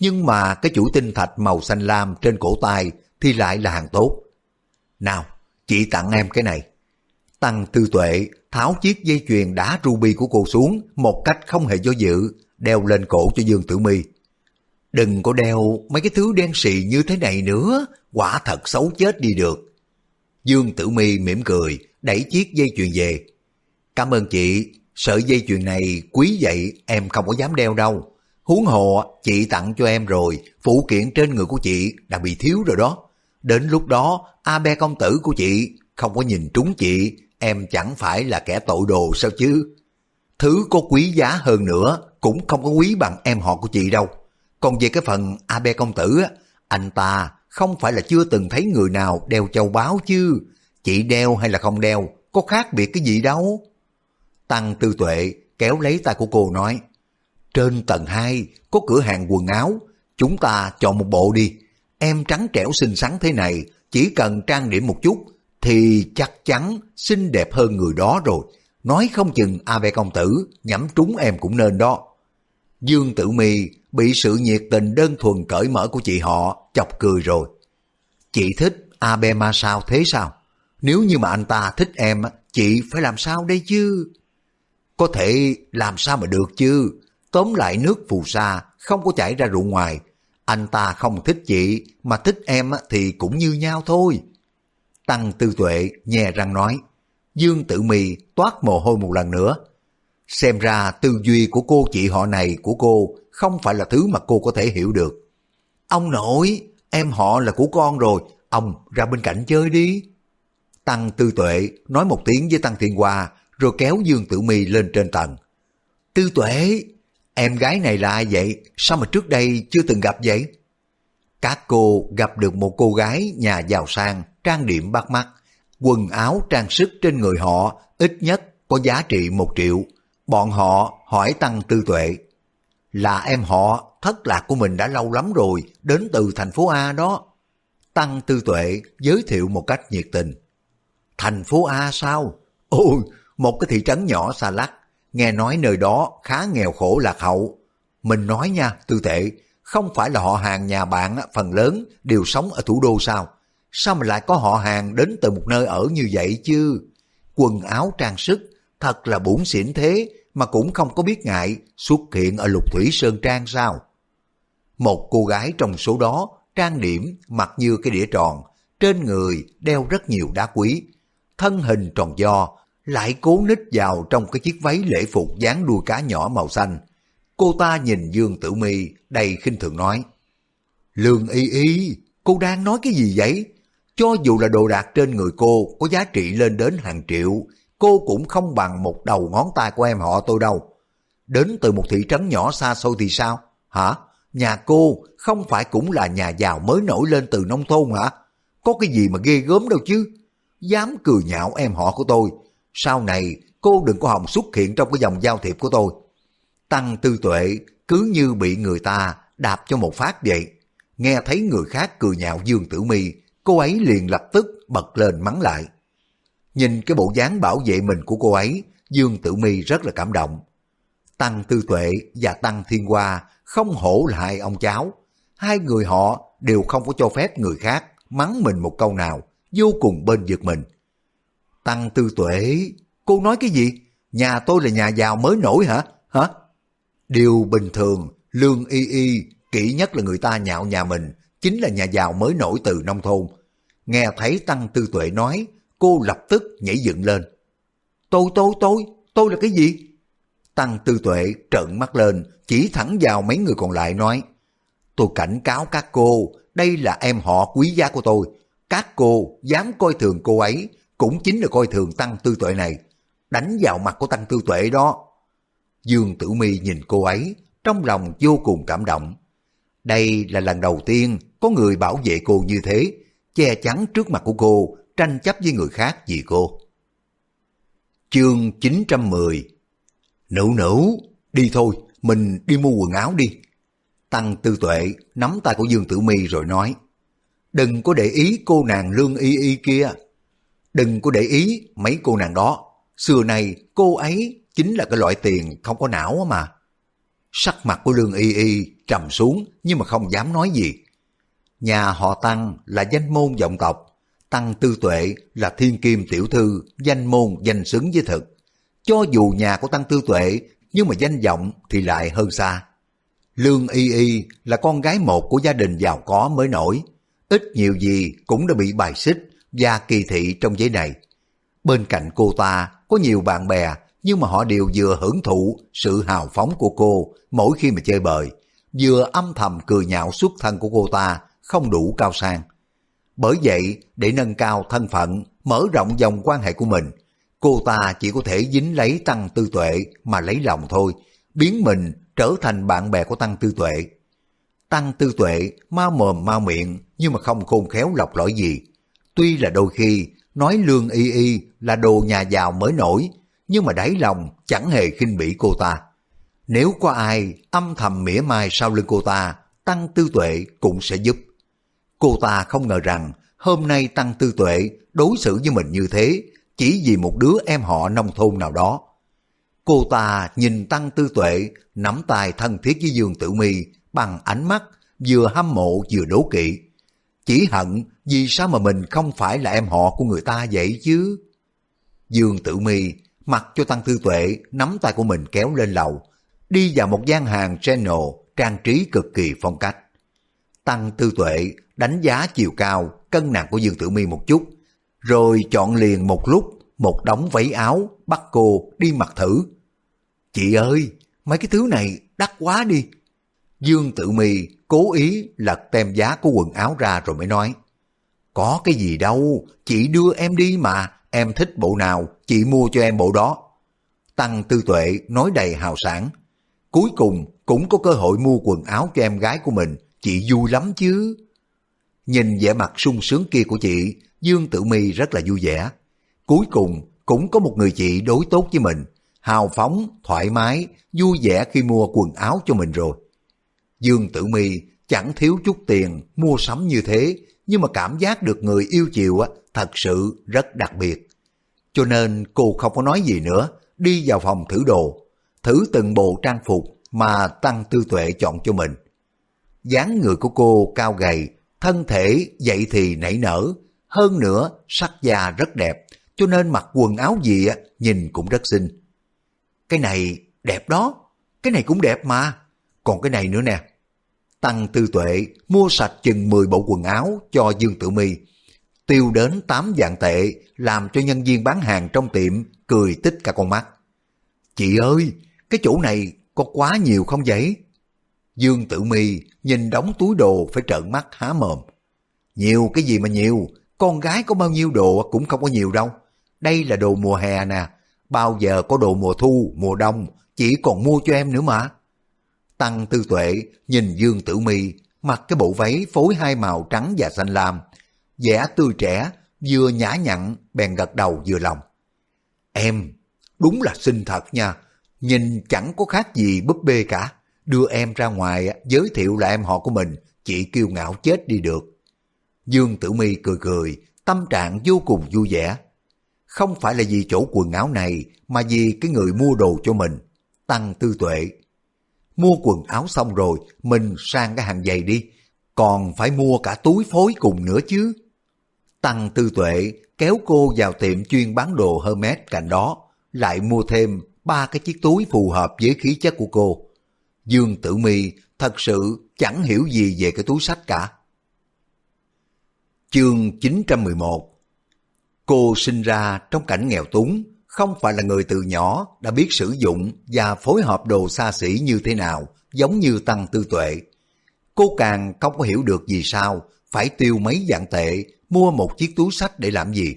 Nhưng mà cái chủ tinh thạch màu xanh lam trên cổ tay thì lại là hàng tốt. Nào, chị tặng em cái này. Tăng tư tuệ tháo chiếc dây chuyền đá ruby của cô xuống một cách không hề do dự, đeo lên cổ cho Dương Tử Mi. Đừng có đeo mấy cái thứ đen xì như thế này nữa, quả thật xấu chết đi được. Dương Tử Mi mỉm cười, đẩy chiếc dây chuyền về. Cảm ơn chị, sợi dây chuyền này quý vậy em không có dám đeo đâu. Huống hồ chị tặng cho em rồi, phụ kiện trên người của chị đã bị thiếu rồi đó. Đến lúc đó, A Be công tử của chị không có nhìn trúng chị, em chẳng phải là kẻ tội đồ sao chứ. Thứ có quý giá hơn nữa cũng không có quý bằng em họ của chị đâu. Còn về cái phần A công tử, anh ta không phải là chưa từng thấy người nào đeo châu báu chứ. Chị đeo hay là không đeo, có khác biệt cái gì đâu. Tăng tư tuệ kéo lấy tay của cô nói, trên tầng 2 có cửa hàng quần áo, chúng ta chọn một bộ đi. Em trắng trẻo xinh xắn thế này, chỉ cần trang điểm một chút thì chắc chắn xinh đẹp hơn người đó rồi. Nói không chừng A Bè công tử nhắm trúng em cũng nên đó. Dương Tử Mi bị sự nhiệt tình đơn thuần cởi mở của chị họ chọc cười rồi. Chị thích A Be Ma sao thế sao? Nếu như mà anh ta thích em, chị phải làm sao đây chứ? Có thể làm sao mà được chứ? Tóm lại nước phù sa không có chảy ra ruộng ngoài. Anh ta không thích chị, mà thích em thì cũng như nhau thôi. Tăng Tư Tuệ nhè răng nói. Dương Tử Mi toát mồ hôi một lần nữa. Xem ra tư duy của cô chị họ này của cô không phải là thứ mà cô có thể hiểu được. Ông nội, em họ là của con rồi, ông ra bên cạnh chơi đi. Tăng Tư Tuệ nói một tiếng với Tăng Thiên Hoa rồi kéo Dương Tử Mi lên trên tầng. Tư Tuệ, em gái này là ai vậy? Sao mà trước đây chưa từng gặp vậy? Các cô gặp được một cô gái nhà giàu sang, trang điểm bắt mắt, quần áo trang sức trên người họ ít nhất có giá trị một triệu. Bọn họ hỏi Tăng Tư Tuệ, là em họ thất lạc của mình đã lâu lắm rồi, đến từ thành phố A đó. Tăng Tư Tuệ giới thiệu một cách nhiệt tình. Thành phố A sao? Ôi, một cái thị trấn nhỏ xa lắc, nghe nói nơi đó khá nghèo khổ lạc hậu. Mình nói nha, Tư Tuệ, không phải là họ hàng nhà bạn phần lớn đều sống ở thủ đô sao? Sao mà lại có họ hàng đến từ một nơi ở như vậy chứ? Quần áo trang sức, thật là bủn xỉn thế mà cũng không có biết ngại xuất hiện ở lục thủy sơn trang sao? Một cô gái trong số đó trang điểm mặt như cái đĩa tròn, trên người đeo rất nhiều đá quý, thân hình tròn do, lại cố nít vào trong cái chiếc váy lễ phục dáng đuôi cá nhỏ màu xanh. Cô ta nhìn Dương Tử Mi đầy khinh thường nói, Lương y y, cô đang nói cái gì vậy? Cho dù là đồ đạc trên người cô có giá trị lên đến hàng triệu, cô cũng không bằng một đầu ngón tay của em họ tôi đâu. Đến từ một thị trấn nhỏ xa xôi thì sao? Hả? Nhà cô không phải cũng là nhà giàu mới nổi lên từ nông thôn hả? Có cái gì mà ghê gớm đâu chứ? Dám cười nhạo em họ của tôi. Sau này cô đừng có hòng xuất hiện trong cái dòng giao thiệp của tôi. Tăng tư tuệ cứ như bị người ta đạp cho một phát vậy. Nghe thấy người khác cười nhạo Dương Tử Mi, cô ấy liền lập tức bật lên mắng lại. Nhìn cái bộ dáng bảo vệ mình của cô ấy, Dương Tử Mi rất là cảm động. Tăng Tư Tuệ và Tăng Thiên Hoa không hổ là hai ông cháu. Hai người họ đều không có cho phép người khác mắng mình một câu nào, vô cùng bên vực mình. Tăng Tư Tuệ, cô nói cái gì? Nhà tôi là nhà giàu mới nổi hả? Hả? Điều bình thường, lương y y, kỹ nhất là người ta nhạo nhà mình, chính là nhà giàu mới nổi từ nông thôn. Nghe thấy Tăng Tư Tuệ nói, cô lập tức nhảy dựng lên. Tôi, tôi, tôi, tôi là cái gì? Tăng Tư Tuệ trợn mắt lên, chỉ thẳng vào mấy người còn lại nói, tôi cảnh cáo các cô, đây là em họ quý giá của tôi. Các cô dám coi thường cô ấy, cũng chính là coi thường Tăng Tư Tuệ này. Đánh vào mặt của Tăng Tư Tuệ đó. Dương Tử Mi nhìn cô ấy, trong lòng vô cùng cảm động. Đây là lần đầu tiên có người bảo vệ cô như thế, che chắn trước mặt của cô, tranh chấp với người khác vì cô. Chương 910 Nữ nữ, đi thôi, mình đi mua quần áo đi. Tăng Tư Tuệ nắm tay của Dương Tử Mi rồi nói, đừng có để ý cô nàng lương y y kia. Đừng có để ý mấy cô nàng đó. Xưa này cô ấy chính là cái loại tiền không có não mà. Sắc mặt của lương y y trầm xuống nhưng mà không dám nói gì. Nhà họ Tăng là danh môn vọng tộc. Tăng Tư Tuệ là thiên kim tiểu thư, danh môn danh xứng với thực. Cho dù nhà của Tăng Tư Tuệ, nhưng mà danh vọng thì lại hơn xa. Lương Y Y là con gái một của gia đình giàu có mới nổi. Ít nhiều gì cũng đã bị bài xích và kỳ thị trong giấy này. Bên cạnh cô ta có nhiều bạn bè, nhưng mà họ đều vừa hưởng thụ sự hào phóng của cô mỗi khi mà chơi bời, vừa âm thầm cười nhạo xuất thân của cô ta không đủ cao sang. Bởi vậy, để nâng cao thân phận, mở rộng dòng quan hệ của mình, cô ta chỉ có thể dính lấy Tăng Tư Tuệ mà lấy lòng thôi, biến mình trở thành bạn bè của Tăng Tư Tuệ. Tăng Tư Tuệ ma mồm ma miệng nhưng mà không khôn khéo lọc lõi gì. Tuy là đôi khi nói lương y y là đồ nhà giàu mới nổi, nhưng mà đáy lòng chẳng hề khinh bỉ cô ta. Nếu có ai âm thầm mỉa mai sau lưng cô ta, Tăng Tư Tuệ cũng sẽ giúp. Cô ta không ngờ rằng hôm nay Tăng Tư Tuệ đối xử với mình như thế chỉ vì một đứa em họ nông thôn nào đó. Cô ta nhìn Tăng Tư Tuệ nắm tay thân thiết với Dương Tử Mi bằng ánh mắt vừa hâm mộ vừa đố kỵ. chỉ hận vì sao mà mình không phải là em họ của người ta vậy chứ. Dương Tử Mi mặc cho Tăng Tư Tuệ nắm tay của mình kéo lên lầu, đi vào một gian hàng channel trang trí cực kỳ phong cách. Tăng Tư Tuệ đánh giá chiều cao, cân nặng của Dương Tử Mi một chút, rồi chọn liền một lúc một đống váy áo bắt cô đi mặc thử. Chị ơi, mấy cái thứ này đắt quá đi. Dương Tử Mi cố ý lật tem giá của quần áo ra rồi mới nói. Có cái gì đâu, chị đưa em đi mà, em thích bộ nào, chị mua cho em bộ đó. Tăng Tư Tuệ nói đầy hào sản. Cuối cùng cũng có cơ hội mua quần áo cho em gái của mình, chị vui lắm chứ. Nhìn vẻ mặt sung sướng kia của chị, Dương Tử Mi rất là vui vẻ. Cuối cùng cũng có một người chị đối tốt với mình, hào phóng, thoải mái, vui vẻ khi mua quần áo cho mình rồi. Dương Tử Mi chẳng thiếu chút tiền mua sắm như thế, nhưng mà cảm giác được người yêu chiều á, thật sự rất đặc biệt. Cho nên cô không có nói gì nữa, đi vào phòng thử đồ, thử từng bộ trang phục mà Tăng Tư Tuệ chọn cho mình. dáng người của cô cao gầy, thân thể dậy thì nảy nở, hơn nữa sắc da rất đẹp, cho nên mặc quần áo gì á, nhìn cũng rất xinh. Cái này đẹp đó, cái này cũng đẹp mà, còn cái này nữa nè. Tăng Tư Tuệ mua sạch chừng 10 bộ quần áo cho Dương Tử Mi, tiêu đến 8 vạn tệ làm cho nhân viên bán hàng trong tiệm cười tích cả con mắt. Chị ơi, cái chỗ này có quá nhiều không vậy? Dương Tử Mi nhìn đóng túi đồ phải trợn mắt há mồm. Nhiều cái gì mà nhiều, con gái có bao nhiêu đồ cũng không có nhiều đâu. Đây là đồ mùa hè nè, bao giờ có đồ mùa thu, mùa đông, chỉ còn mua cho em nữa mà. Tăng Tư Tuệ nhìn Dương Tử Mi mặc cái bộ váy phối hai màu trắng và xanh lam, vẻ tươi trẻ, vừa nhã nhặn, bèn gật đầu vừa lòng. Em, đúng là xinh thật nha, nhìn chẳng có khác gì búp bê cả. Đưa em ra ngoài giới thiệu là em họ của mình, chị kiêu ngạo chết đi được. Dương Tử Mi cười cười, tâm trạng vô cùng vui vẻ. Không phải là vì chỗ quần áo này, mà vì cái người mua đồ cho mình. Tăng tư tuệ. Mua quần áo xong rồi, mình sang cái hàng giày đi. Còn phải mua cả túi phối cùng nữa chứ. Tăng tư tuệ kéo cô vào tiệm chuyên bán đồ Hermes cạnh đó, lại mua thêm ba cái chiếc túi phù hợp với khí chất của cô. Dương Tử Mi thật sự chẳng hiểu gì về cái túi sách cả. Chương 911 Cô sinh ra trong cảnh nghèo túng, không phải là người từ nhỏ đã biết sử dụng và phối hợp đồ xa xỉ như thế nào, giống như tăng tư tuệ. Cô càng không có hiểu được vì sao phải tiêu mấy dạng tệ mua một chiếc túi sách để làm gì.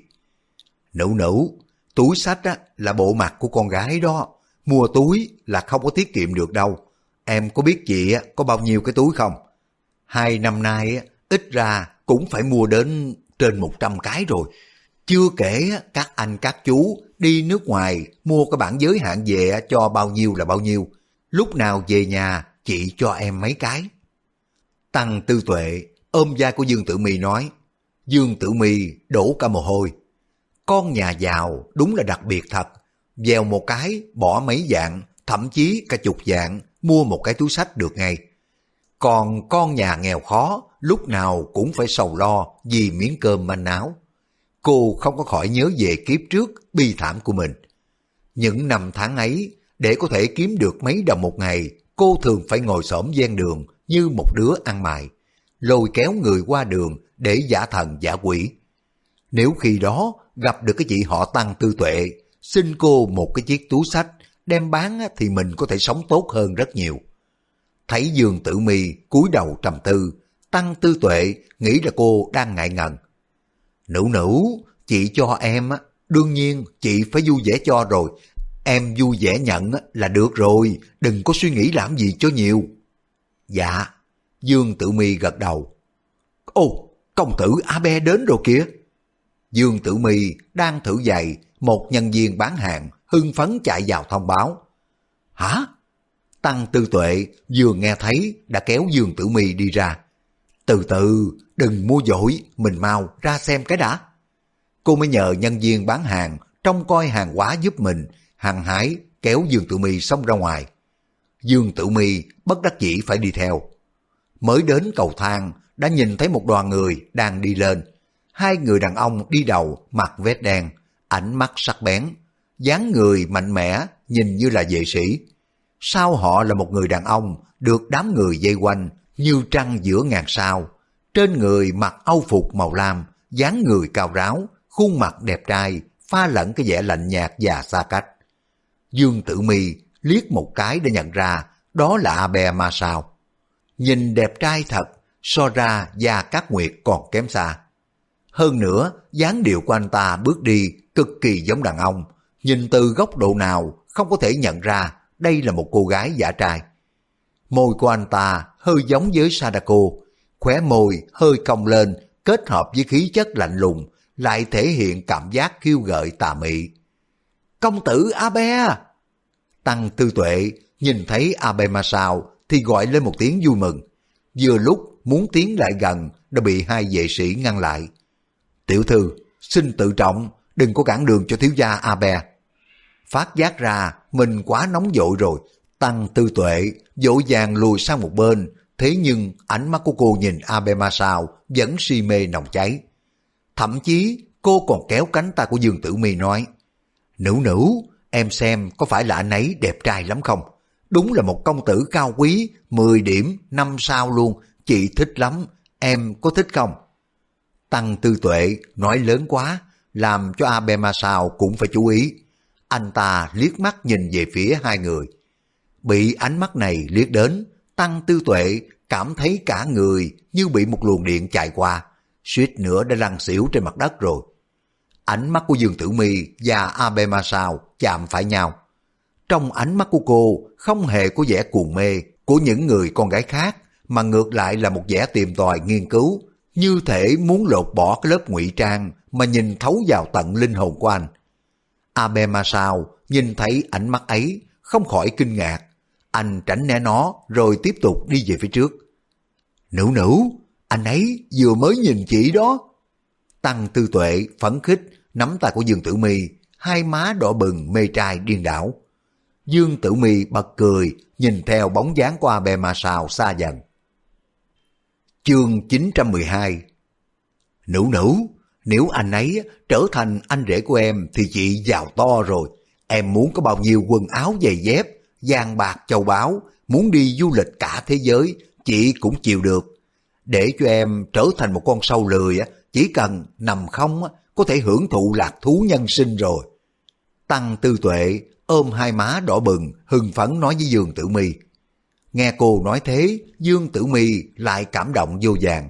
Nữ nữ, túi sách á, là bộ mặt của con gái đó, mua túi là không có tiết kiệm được đâu. Em có biết chị có bao nhiêu cái túi không? Hai năm nay ít ra cũng phải mua đến trên 100 cái rồi. Chưa kể các anh các chú đi nước ngoài mua cái bản giới hạn về cho bao nhiêu là bao nhiêu. Lúc nào về nhà chị cho em mấy cái. Tăng tư tuệ ôm vai của Dương Tử My nói. Dương Tử My đổ cả mồ hôi. Con nhà giàu đúng là đặc biệt thật. gieo một cái bỏ mấy dạng, thậm chí cả chục dạng mua một cái túi sách được ngay. Còn con nhà nghèo khó lúc nào cũng phải sầu lo vì miếng cơm manh áo. Cô không có khỏi nhớ về kiếp trước bi thảm của mình. Những năm tháng ấy, để có thể kiếm được mấy đồng một ngày, cô thường phải ngồi xổm ven đường như một đứa ăn mày, lôi kéo người qua đường để giả thần giả quỷ. Nếu khi đó gặp được cái chị họ tăng tư tuệ, xin cô một cái chiếc túi sách, đem bán thì mình có thể sống tốt hơn rất nhiều. Thấy Dương Tử Mi cúi đầu trầm tư, Tăng Tư Tuệ nghĩ là cô đang ngại ngần. Nữ nữ, chị cho em, đương nhiên chị phải vui vẻ cho rồi. Em vui vẻ nhận là được rồi, đừng có suy nghĩ làm gì cho nhiều. Dạ, Dương Tử Mi gật đầu. Ô, công tử A Be đến rồi kìa. Dương Tử Mi đang thử giày, một nhân viên bán hàng hưng phấn chạy vào thông báo. Hả? Tăng Tư Tuệ vừa nghe thấy đã kéo Dương Tử Mi đi ra. Từ từ, đừng mua dội, mình mau ra xem cái đã. Cô mới nhờ nhân viên bán hàng trông coi hàng hóa giúp mình, hàng hái kéo Dương Tử Mi xông ra ngoài. Dương Tử Mi bất đắc dĩ phải đi theo. Mới đến cầu thang, đã nhìn thấy một đoàn người đang đi lên. Hai người đàn ông đi đầu mặc vest đen, ánh mắt sắc bén, dáng người mạnh mẽ, nhìn như là vệ sĩ. Sau họ là một người đàn ông được đám người dây quanh như trăng giữa ngàn sao. Trên người mặc âu phục màu lam, dáng người cao ráo, khuôn mặt đẹp trai, pha lẫn cái vẻ lạnh nhạt và xa cách. Dương Tử Mi liếc một cái để nhận ra đó là Abe Ma Sao. Nhìn đẹp trai thật, so ra da các Nguyệt còn kém xa. Hơn nữa, dáng điệu của anh ta bước đi cực kỳ giống đàn ông, nhìn từ góc độ nào không có thể nhận ra đây là một cô gái giả trai. Môi của anh ta hơi giống với Sadako, khóe môi hơi cong lên kết hợp với khí chất lạnh lùng, lại thể hiện cảm giác khiêu gợi tà mị. Công tử Abe! Tăng tư tuệ nhìn thấy Abe Masao thì gọi lên một tiếng vui mừng. Vừa lúc muốn tiến lại gần đã bị hai vệ sĩ ngăn lại. Tiểu thư, xin tự trọng, đừng có cản đường cho thiếu gia Abe. Phát giác ra mình quá nóng vội rồi, tăng tư tuệ, dỗ dàng lùi sang một bên, thế nhưng ánh mắt của cô nhìn Abe Masao vẫn si mê nồng cháy. Thậm chí cô còn kéo cánh tay của Dương Tử Mi nói, Nữ nữ, em xem có phải là anh ấy đẹp trai lắm không? Đúng là một công tử cao quý, 10 điểm, 5 sao luôn, chị thích lắm, em có thích không? Tăng tư tuệ nói lớn quá, làm cho Abe Masao cũng phải chú ý. Anh ta liếc mắt nhìn về phía hai người. Bị ánh mắt này liếc đến, Tăng tư tuệ cảm thấy cả người như bị một luồng điện chạy qua, suýt nữa đã lăn xỉu trên mặt đất rồi. Ánh mắt của Dương Tử Mi và Abe Masao chạm phải nhau. Trong ánh mắt của cô không hề có vẻ cuồng mê của những người con gái khác, mà ngược lại là một vẻ tìm tòi nghiên cứu, như thể muốn lột bỏ cái lớp ngụy trang mà nhìn thấu vào tận linh hồn của anh. Abe Masao nhìn thấy ánh mắt ấy, không khỏi kinh ngạc. Anh tránh né nó rồi tiếp tục đi về phía trước. Nữ nữ, anh ấy vừa mới nhìn chị đó. Tăng tư tuệ, phấn khích, nắm tay của Dương Tử Mi, hai má đỏ bừng mê trai điên đảo. Dương Tử Mi bật cười, nhìn theo bóng dáng qua bè mà sào xa dần. Chương 912 Nữ nữ, nếu anh ấy trở thành anh rể của em thì chị giàu to rồi. Em muốn có bao nhiêu quần áo giày dép, vàng bạc châu báu, muốn đi du lịch cả thế giới, chị cũng chịu được. Để cho em trở thành một con sâu lười, chỉ cần nằm không có thể hưởng thụ lạc thú nhân sinh rồi. Tăng tư tuệ ôm hai má đỏ bừng, hưng phấn nói với Dương Tử Mi. Nghe cô nói thế, Dương Tử Mi lại cảm động vô vàng.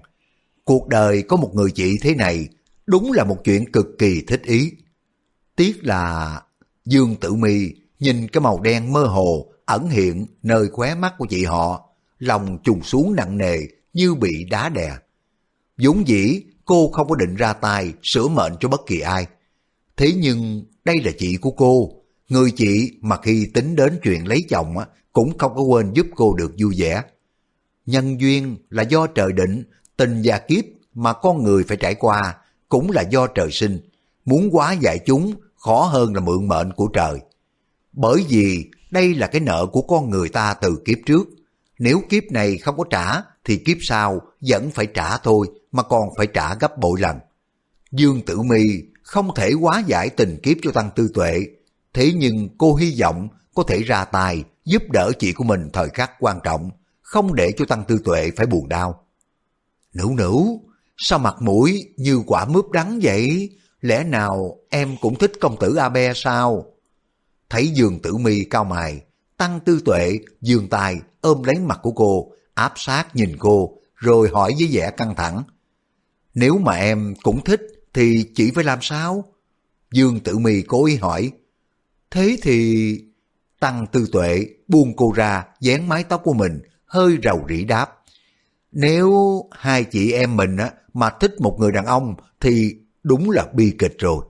Cuộc đời có một người chị thế này, đúng là một chuyện cực kỳ thích ý. Tiếc là Dương Tử Mi nhìn cái màu đen mơ hồ ẩn hiện nơi khóe mắt của chị họ, lòng trùng xuống nặng nề như bị đá đè. vốn dĩ cô không có định ra tay sửa mệnh cho bất kỳ ai. Thế nhưng đây là chị của cô, người chị mà khi tính đến chuyện lấy chồng cũng không có quên giúp cô được vui vẻ. Nhân duyên là do trời định, tình và kiếp mà con người phải trải qua cũng là do trời sinh. Muốn quá giải chúng khó hơn là mượn mệnh của trời. Bởi vì đây là cái nợ của con người ta từ kiếp trước. Nếu kiếp này không có trả thì kiếp sau vẫn phải trả thôi mà còn phải trả gấp bội lần. Dương Tử Mi không thể quá giải tình kiếp cho Tăng Tư Tuệ, thế nhưng cô hy vọng có thể ra tài giúp đỡ chị của mình thời khắc quan trọng, không để cho Tăng Tư Tuệ phải buồn đau. Nữ nữ, sao mặt mũi như quả mướp đắng vậy? Lẽ nào em cũng thích công tử a be sao? Thấy Dương Tử Mi cao mày, Tăng Tư Tuệ dương Tài ôm lấy mặt của cô, áp sát nhìn cô, rồi hỏi với vẻ căng thẳng. Nếu mà em cũng thích thì chỉ phải làm sao? Dương Tử Mì cố ý hỏi. Thế thì... Tăng Tư Tuệ buông cô ra, dán mái tóc của mình, hơi rầu rĩ đáp. Nếu hai chị em mình á, mà thích một người đàn ông thì đúng là bi kịch rồi.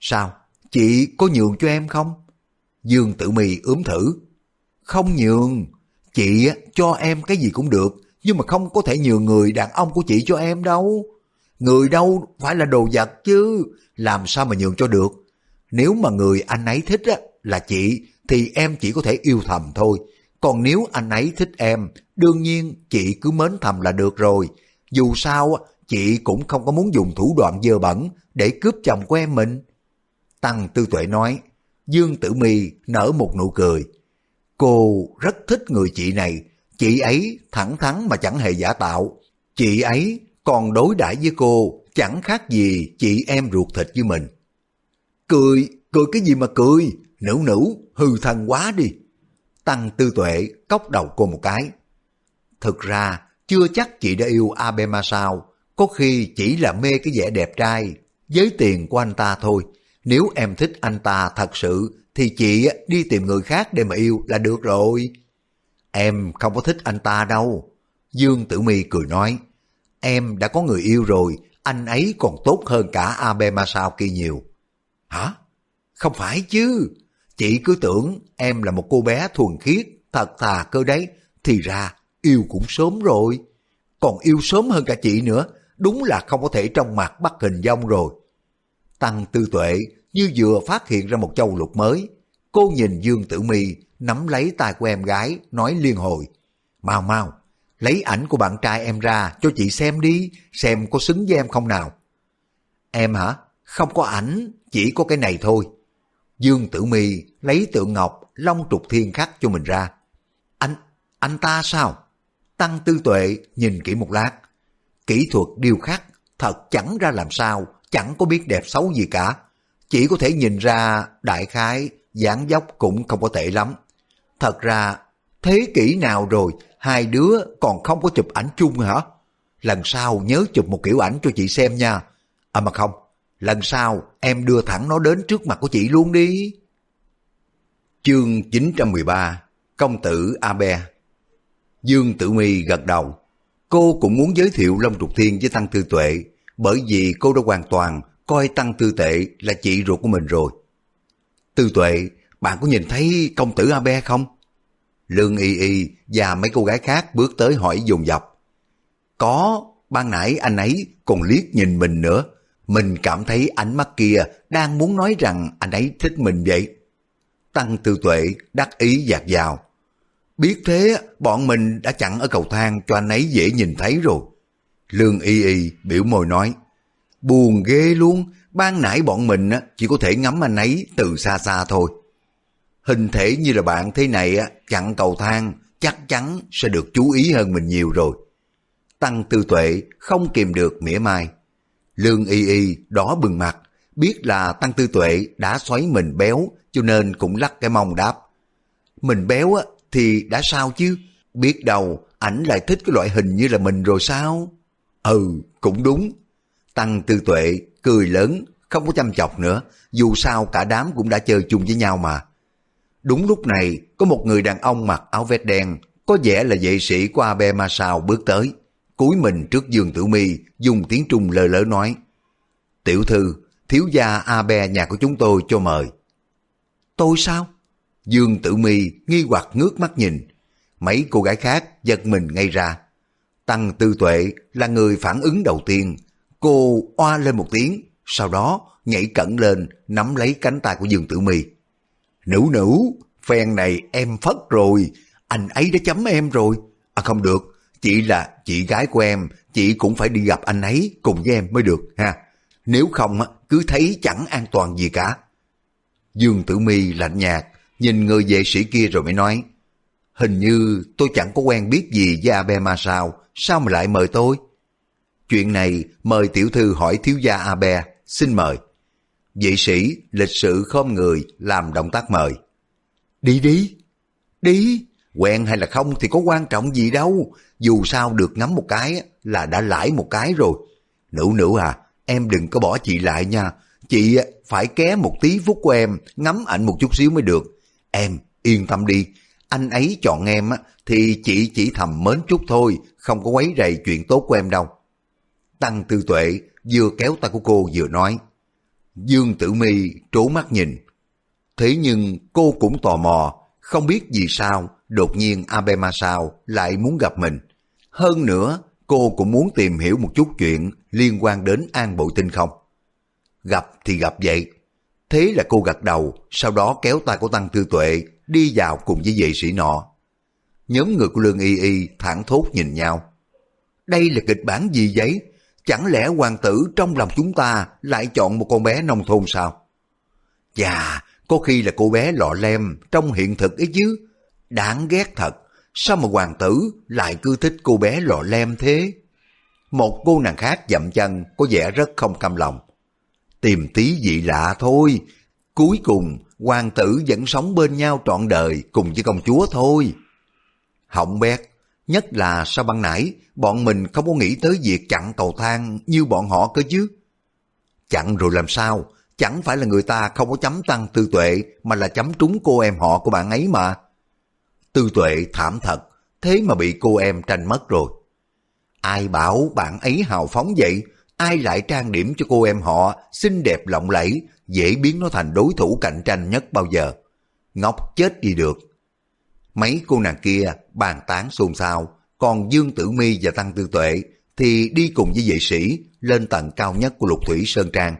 Sao? Chị có nhường cho em không? Dương Tử Mì ướm thử. Không nhường, chị cho em cái gì cũng được, nhưng mà không có thể nhường người đàn ông của chị cho em đâu. Người đâu phải là đồ vật chứ, làm sao mà nhường cho được. Nếu mà người anh ấy thích á, là chị, thì em chỉ có thể yêu thầm thôi. Còn nếu anh ấy thích em, đương nhiên chị cứ mến thầm là được rồi. Dù sao, chị cũng không có muốn dùng thủ đoạn dơ bẩn để cướp chồng của em mình. Tăng Tư Tuệ nói, Dương Tử Mi nở một nụ cười. Cô rất thích người chị này, chị ấy thẳng thắn mà chẳng hề giả tạo. Chị ấy còn đối đãi với cô chẳng khác gì chị em ruột thịt với mình. Cười, cười cái gì mà cười, nữ nữ, hư thân quá đi. Tăng Tư Tuệ cốc đầu cô một cái. Thực ra, chưa chắc chị đã yêu Abema sao, có khi chỉ là mê cái vẻ đẹp trai, với tiền của anh ta thôi. Nếu em thích anh ta thật sự, thì chị đi tìm người khác để mà yêu là được rồi. Em không có thích anh ta đâu. Dương Tử Mi cười nói, em đã có người yêu rồi, anh ấy còn tốt hơn cả Abema sao kia nhiều. Hả? Không phải chứ. Chị cứ tưởng em là một cô bé thuần khiết, thật thà cơ đấy, thì ra yêu cũng sớm rồi. Còn yêu sớm hơn cả chị nữa, đúng là không có thể trong mặt bắt hình dong rồi. Tăng tư tuệ như vừa phát hiện ra một châu lục mới. Cô nhìn Dương Tử Mi nắm lấy tay của em gái, nói liên hồi. Mau mau, lấy ảnh của bạn trai em ra cho chị xem đi, xem có xứng với em không nào. Em hả? Không có ảnh, chỉ có cái này thôi. Dương Tử Mi lấy tượng ngọc long trục thiên khắc cho mình ra. Anh, anh ta sao? Tăng Tư Tuệ nhìn kỹ một lát. Kỹ thuật điêu khắc thật chẳng ra làm sao, chẳng có biết đẹp xấu gì cả. Chỉ có thể nhìn ra đại khái, dáng dốc cũng không có tệ lắm. Thật ra, thế kỷ nào rồi, hai đứa còn không có chụp ảnh chung hả? Lần sau nhớ chụp một kiểu ảnh cho chị xem nha. À mà không, lần sau em đưa thẳng nó đến trước mặt của chị luôn đi. Chương 913 Công tử Abe Dương Tử Mi gật đầu. Cô cũng muốn giới thiệu Long Trục Thiên với Tăng Tư Tuệ bởi vì cô đã hoàn toàn coi Tăng Tư Tệ là chị ruột của mình rồi. Tư Tuệ, bạn có nhìn thấy công tử Abe không? Lương Y Y và mấy cô gái khác bước tới hỏi dồn dập. Có, ban nãy anh ấy còn liếc nhìn mình nữa. Mình cảm thấy ánh mắt kia đang muốn nói rằng anh ấy thích mình vậy. Tăng Tư Tuệ đắc ý dạt dào. Biết thế, bọn mình đã chặn ở cầu thang cho anh ấy dễ nhìn thấy rồi. Lương Y Y biểu môi nói, buồn ghê luôn, ban nãy bọn mình chỉ có thể ngắm anh ấy từ xa xa thôi. Hình thể như là bạn thế này chặn cầu thang chắc chắn sẽ được chú ý hơn mình nhiều rồi. Tăng tư tuệ không kìm được mỉa mai. Lương Y Y đỏ bừng mặt, biết là Tăng tư tuệ đã xoáy mình béo cho nên cũng lắc cái mông đáp. Mình béo thì đã sao chứ? Biết đâu ảnh lại thích cái loại hình như là mình rồi sao? Ừ, cũng đúng. Tăng tư tuệ, cười lớn, không có chăm chọc nữa, dù sao cả đám cũng đã chơi chung với nhau mà. Đúng lúc này, có một người đàn ông mặc áo vest đen, có vẻ là vệ sĩ của Abe Masao bước tới, cúi mình trước giường Tử Mi dùng tiếng Trung lơ lỡ nói, Tiểu thư, thiếu gia Abe nhà của chúng tôi cho mời. Tôi sao? Dương Tử Mi nghi hoặc ngước mắt nhìn, mấy cô gái khác giật mình ngay ra. Tăng Tư Tuệ là người phản ứng đầu tiên, cô oa lên một tiếng, sau đó nhảy cẩn lên nắm lấy cánh tay của Dương Tử Mi. Nữ nữ, phen này em phất rồi, anh ấy đã chấm em rồi. À không được, chị là chị gái của em, chị cũng phải đi gặp anh ấy cùng với em mới được ha. Nếu không cứ thấy chẳng an toàn gì cả. Dương Tử Mi lạnh nhạt, nhìn người vệ sĩ kia rồi mới nói, hình như tôi chẳng có quen biết gì với Abe mà sao, sao mà lại mời tôi? Chuyện này mời tiểu thư hỏi thiếu gia Abe, xin mời. Vệ sĩ lịch sự khom người làm động tác mời. Đi đi, đi, quen hay là không thì có quan trọng gì đâu, dù sao được ngắm một cái là đã lãi một cái rồi. Nữ nữ à, em đừng có bỏ chị lại nha, chị phải ké một tí phút của em ngắm ảnh một chút xíu mới được. Em yên tâm đi, anh ấy chọn em á thì chị chỉ thầm mến chút thôi, không có quấy rầy chuyện tốt của em đâu. Tăng Tư Tuệ vừa kéo tay của cô vừa nói. Dương Tử Mi trố mắt nhìn. Thế nhưng cô cũng tò mò, không biết vì sao đột nhiên Abema sao lại muốn gặp mình. Hơn nữa, cô cũng muốn tìm hiểu một chút chuyện liên quan đến An Bội Tinh không. Gặp thì gặp vậy. Thế là cô gật đầu, sau đó kéo tay của Tăng Tư Tuệ đi vào cùng với vệ sĩ nọ. Nhóm người của Lương Y Y thẳng thốt nhìn nhau. đây là kịch bản gì vậy? Chẳng lẽ hoàng tử trong lòng chúng ta lại chọn một con bé nông thôn sao? Chà, có khi là cô bé lọ lem trong hiện thực ấy chứ. Đáng ghét thật, sao mà hoàng tử lại cứ thích cô bé lọ lem thế? Một cô nàng khác dậm chân có vẻ rất không cam lòng. Tìm tí dị lạ thôi, cuối cùng hoàng tử vẫn sống bên nhau trọn đời cùng với công chúa thôi. Hỏng bét, nhất là sao ban nãy bọn mình không có nghĩ tới việc chặn cầu thang như bọn họ cơ chứ. Chặn rồi làm sao, chẳng phải là người ta không có chấm tăng tư tuệ mà là chấm trúng cô em họ của bạn ấy mà. Tư tuệ thảm thật, thế mà bị cô em tranh mất rồi. Ai bảo bạn ấy hào phóng vậy, ai lại trang điểm cho cô em họ xinh đẹp lộng lẫy, dễ biến nó thành đối thủ cạnh tranh nhất bao giờ. Ngốc chết đi được. Mấy cô nàng kia bàn tán xôn xao, còn Dương Tử Mi và Tăng Tư Tuệ thì đi cùng với vệ sĩ lên tầng cao nhất của Lục Thủy Sơn Trang.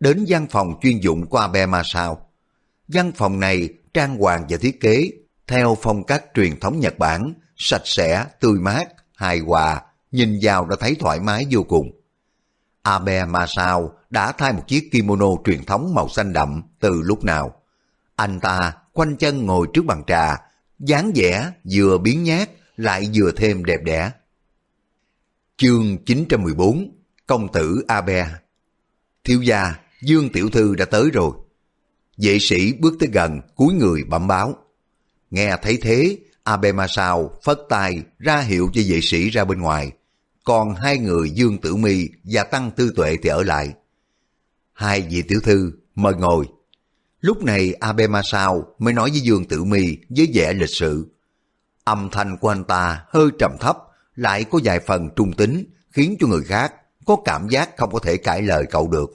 Đến văn phòng chuyên dụng của Abe Masao. Văn phòng này trang hoàng và thiết kế theo phong cách truyền thống Nhật Bản, sạch sẽ, tươi mát, hài hòa, nhìn vào đã thấy thoải mái vô cùng. Abe Masao đã thay một chiếc kimono truyền thống màu xanh đậm từ lúc nào. Anh ta quanh chân ngồi trước bàn trà, dáng vẻ vừa biến nhát lại vừa thêm đẹp đẽ. Chương 914 Công tử Abe Thiếu gia, Dương Tiểu Thư đã tới rồi. Vệ sĩ bước tới gần, cúi người bẩm báo. Nghe thấy thế, Abe Masao phất tay ra hiệu cho vệ sĩ ra bên ngoài. Còn hai người Dương Tử Mi và Tăng Tư Tuệ thì ở lại. Hai vị tiểu thư, mời ngồi. Lúc này Abe Masao mới nói với Dương Tử Mi với vẻ lịch sự. Âm thanh của anh ta hơi trầm thấp, lại có vài phần trung tính, khiến cho người khác có cảm giác không có thể cãi lời cậu được.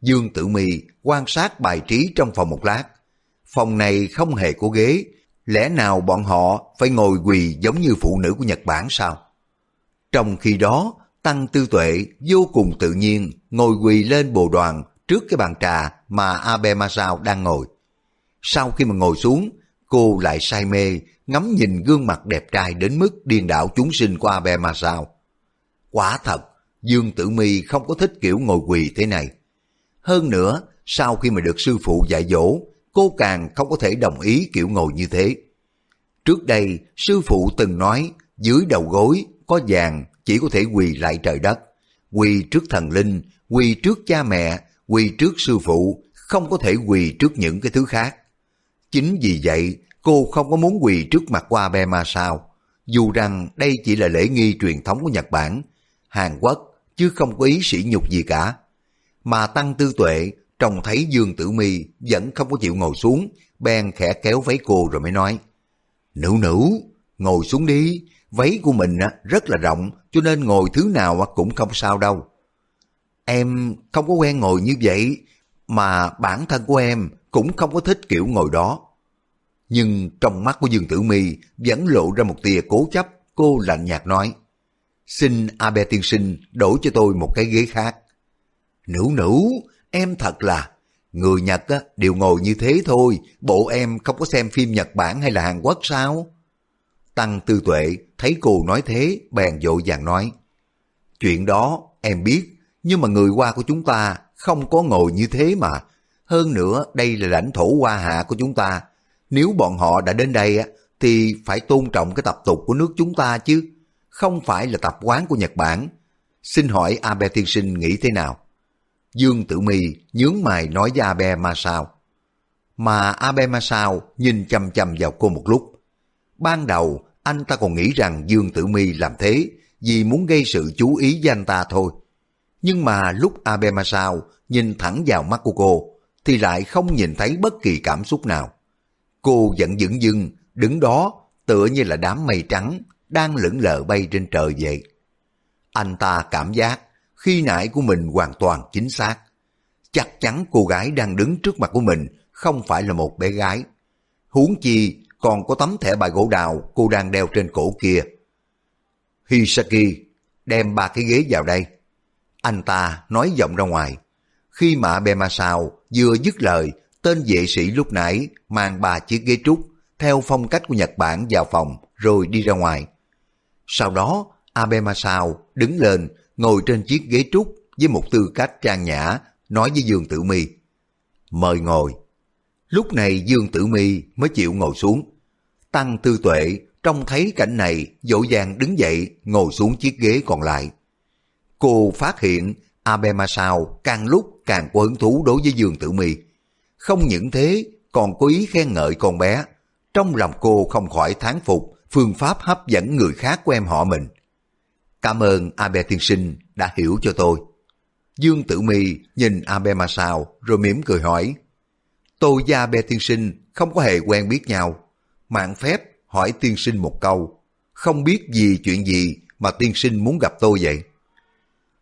Dương Tử Mi quan sát bài trí trong phòng một lát. Phòng này không hề có ghế, lẽ nào bọn họ phải ngồi quỳ giống như phụ nữ của Nhật Bản sao? Trong khi đó, Tăng Tư Tuệ vô cùng tự nhiên ngồi quỳ lên bồ đoàn trước cái bàn trà mà Abe Masao đang ngồi. Sau khi mà ngồi xuống, cô lại say mê ngắm nhìn gương mặt đẹp trai đến mức điên đảo chúng sinh của Abe Masao. Quả thật, Dương Tử Mi không có thích kiểu ngồi quỳ thế này. Hơn nữa, sau khi mà được sư phụ dạy dỗ, cô càng không có thể đồng ý kiểu ngồi như thế. Trước đây, sư phụ từng nói dưới đầu gối có vàng chỉ có thể quỳ lại trời đất, quỳ trước thần linh, quỳ trước cha mẹ, quỳ trước sư phụ, không có thể quỳ trước những cái thứ khác. Chính vì vậy, cô không có muốn quỳ trước mặt qua be ma sao, dù rằng đây chỉ là lễ nghi truyền thống của Nhật Bản, Hàn Quốc, chứ không có ý sĩ nhục gì cả. Mà Tăng Tư Tuệ trông thấy Dương Tử Mi vẫn không có chịu ngồi xuống, bèn khẽ kéo váy cô rồi mới nói, Nữ nữ, ngồi xuống đi, váy của mình rất là rộng cho nên ngồi thứ nào cũng không sao đâu. Em không có quen ngồi như vậy, mà bản thân của em cũng không có thích kiểu ngồi đó. Nhưng trong mắt của Dương Tử Mi vẫn lộ ra một tia cố chấp, cô lạnh nhạt nói, Xin Abe tiên sinh đổi cho tôi một cái ghế khác. Nữ nữ, em thật là, người Nhật á, đều ngồi như thế thôi, bộ em không có xem phim Nhật Bản hay là Hàn Quốc sao? Tăng Tư Tuệ thấy cô nói thế, bèn dội vàng nói, Chuyện đó em biết, nhưng mà người qua của chúng ta không có ngồi như thế mà. Hơn nữa, đây là lãnh thổ hoa hạ của chúng ta. Nếu bọn họ đã đến đây á, thì phải tôn trọng cái tập tục của nước chúng ta chứ. Không phải là tập quán của Nhật Bản. Xin hỏi Abe tiên sinh nghĩ thế nào? Dương Tử Mi nhướng mày nói với Abe Masao. Mà Abe Ma Sao nhìn chăm chăm vào cô một lúc. Ban đầu, anh ta còn nghĩ rằng Dương Tử Mi làm thế vì muốn gây sự chú ý với anh ta thôi. Nhưng mà lúc Abe Masao nhìn thẳng vào mắt của cô, thì lại không nhìn thấy bất kỳ cảm xúc nào. Cô vẫn dững dưng, đứng đó tựa như là đám mây trắng đang lững lờ bay trên trời vậy. Anh ta cảm giác khi nãy của mình hoàn toàn chính xác. Chắc chắn cô gái đang đứng trước mặt của mình không phải là một bé gái. Huống chi còn có tấm thẻ bài gỗ đào cô đang đeo trên cổ kia. Hisaki đem ba cái ghế vào đây. Anh ta nói giọng ra ngoài. Khi mà Bemasao vừa dứt lời, tên vệ sĩ lúc nãy mang ba chiếc ghế trúc theo phong cách của Nhật Bản vào phòng rồi đi ra ngoài. Sau đó, Abe Masao đứng lên, ngồi trên chiếc ghế trúc với một tư cách trang nhã, nói với Dương Tử Mi Mời ngồi. Lúc này Dương Tử Mi mới chịu ngồi xuống. Tăng Tư Tuệ trông thấy cảnh này dỗ dàng đứng dậy ngồi xuống chiếc ghế còn lại. Cô phát hiện Abe Masao càng lúc càng có hứng thú đối với Dương Tử Mi. Không những thế, còn có ý khen ngợi con bé. Trong lòng cô không khỏi thán phục phương pháp hấp dẫn người khác của em họ mình. Cảm ơn Abe tiên sinh đã hiểu cho tôi. Dương Tử Mi nhìn Abe Masao rồi mỉm cười hỏi. Tôi và Abe tiên sinh không có hề quen biết nhau. Mạng phép hỏi tiên sinh một câu. Không biết gì chuyện gì mà tiên sinh muốn gặp tôi vậy?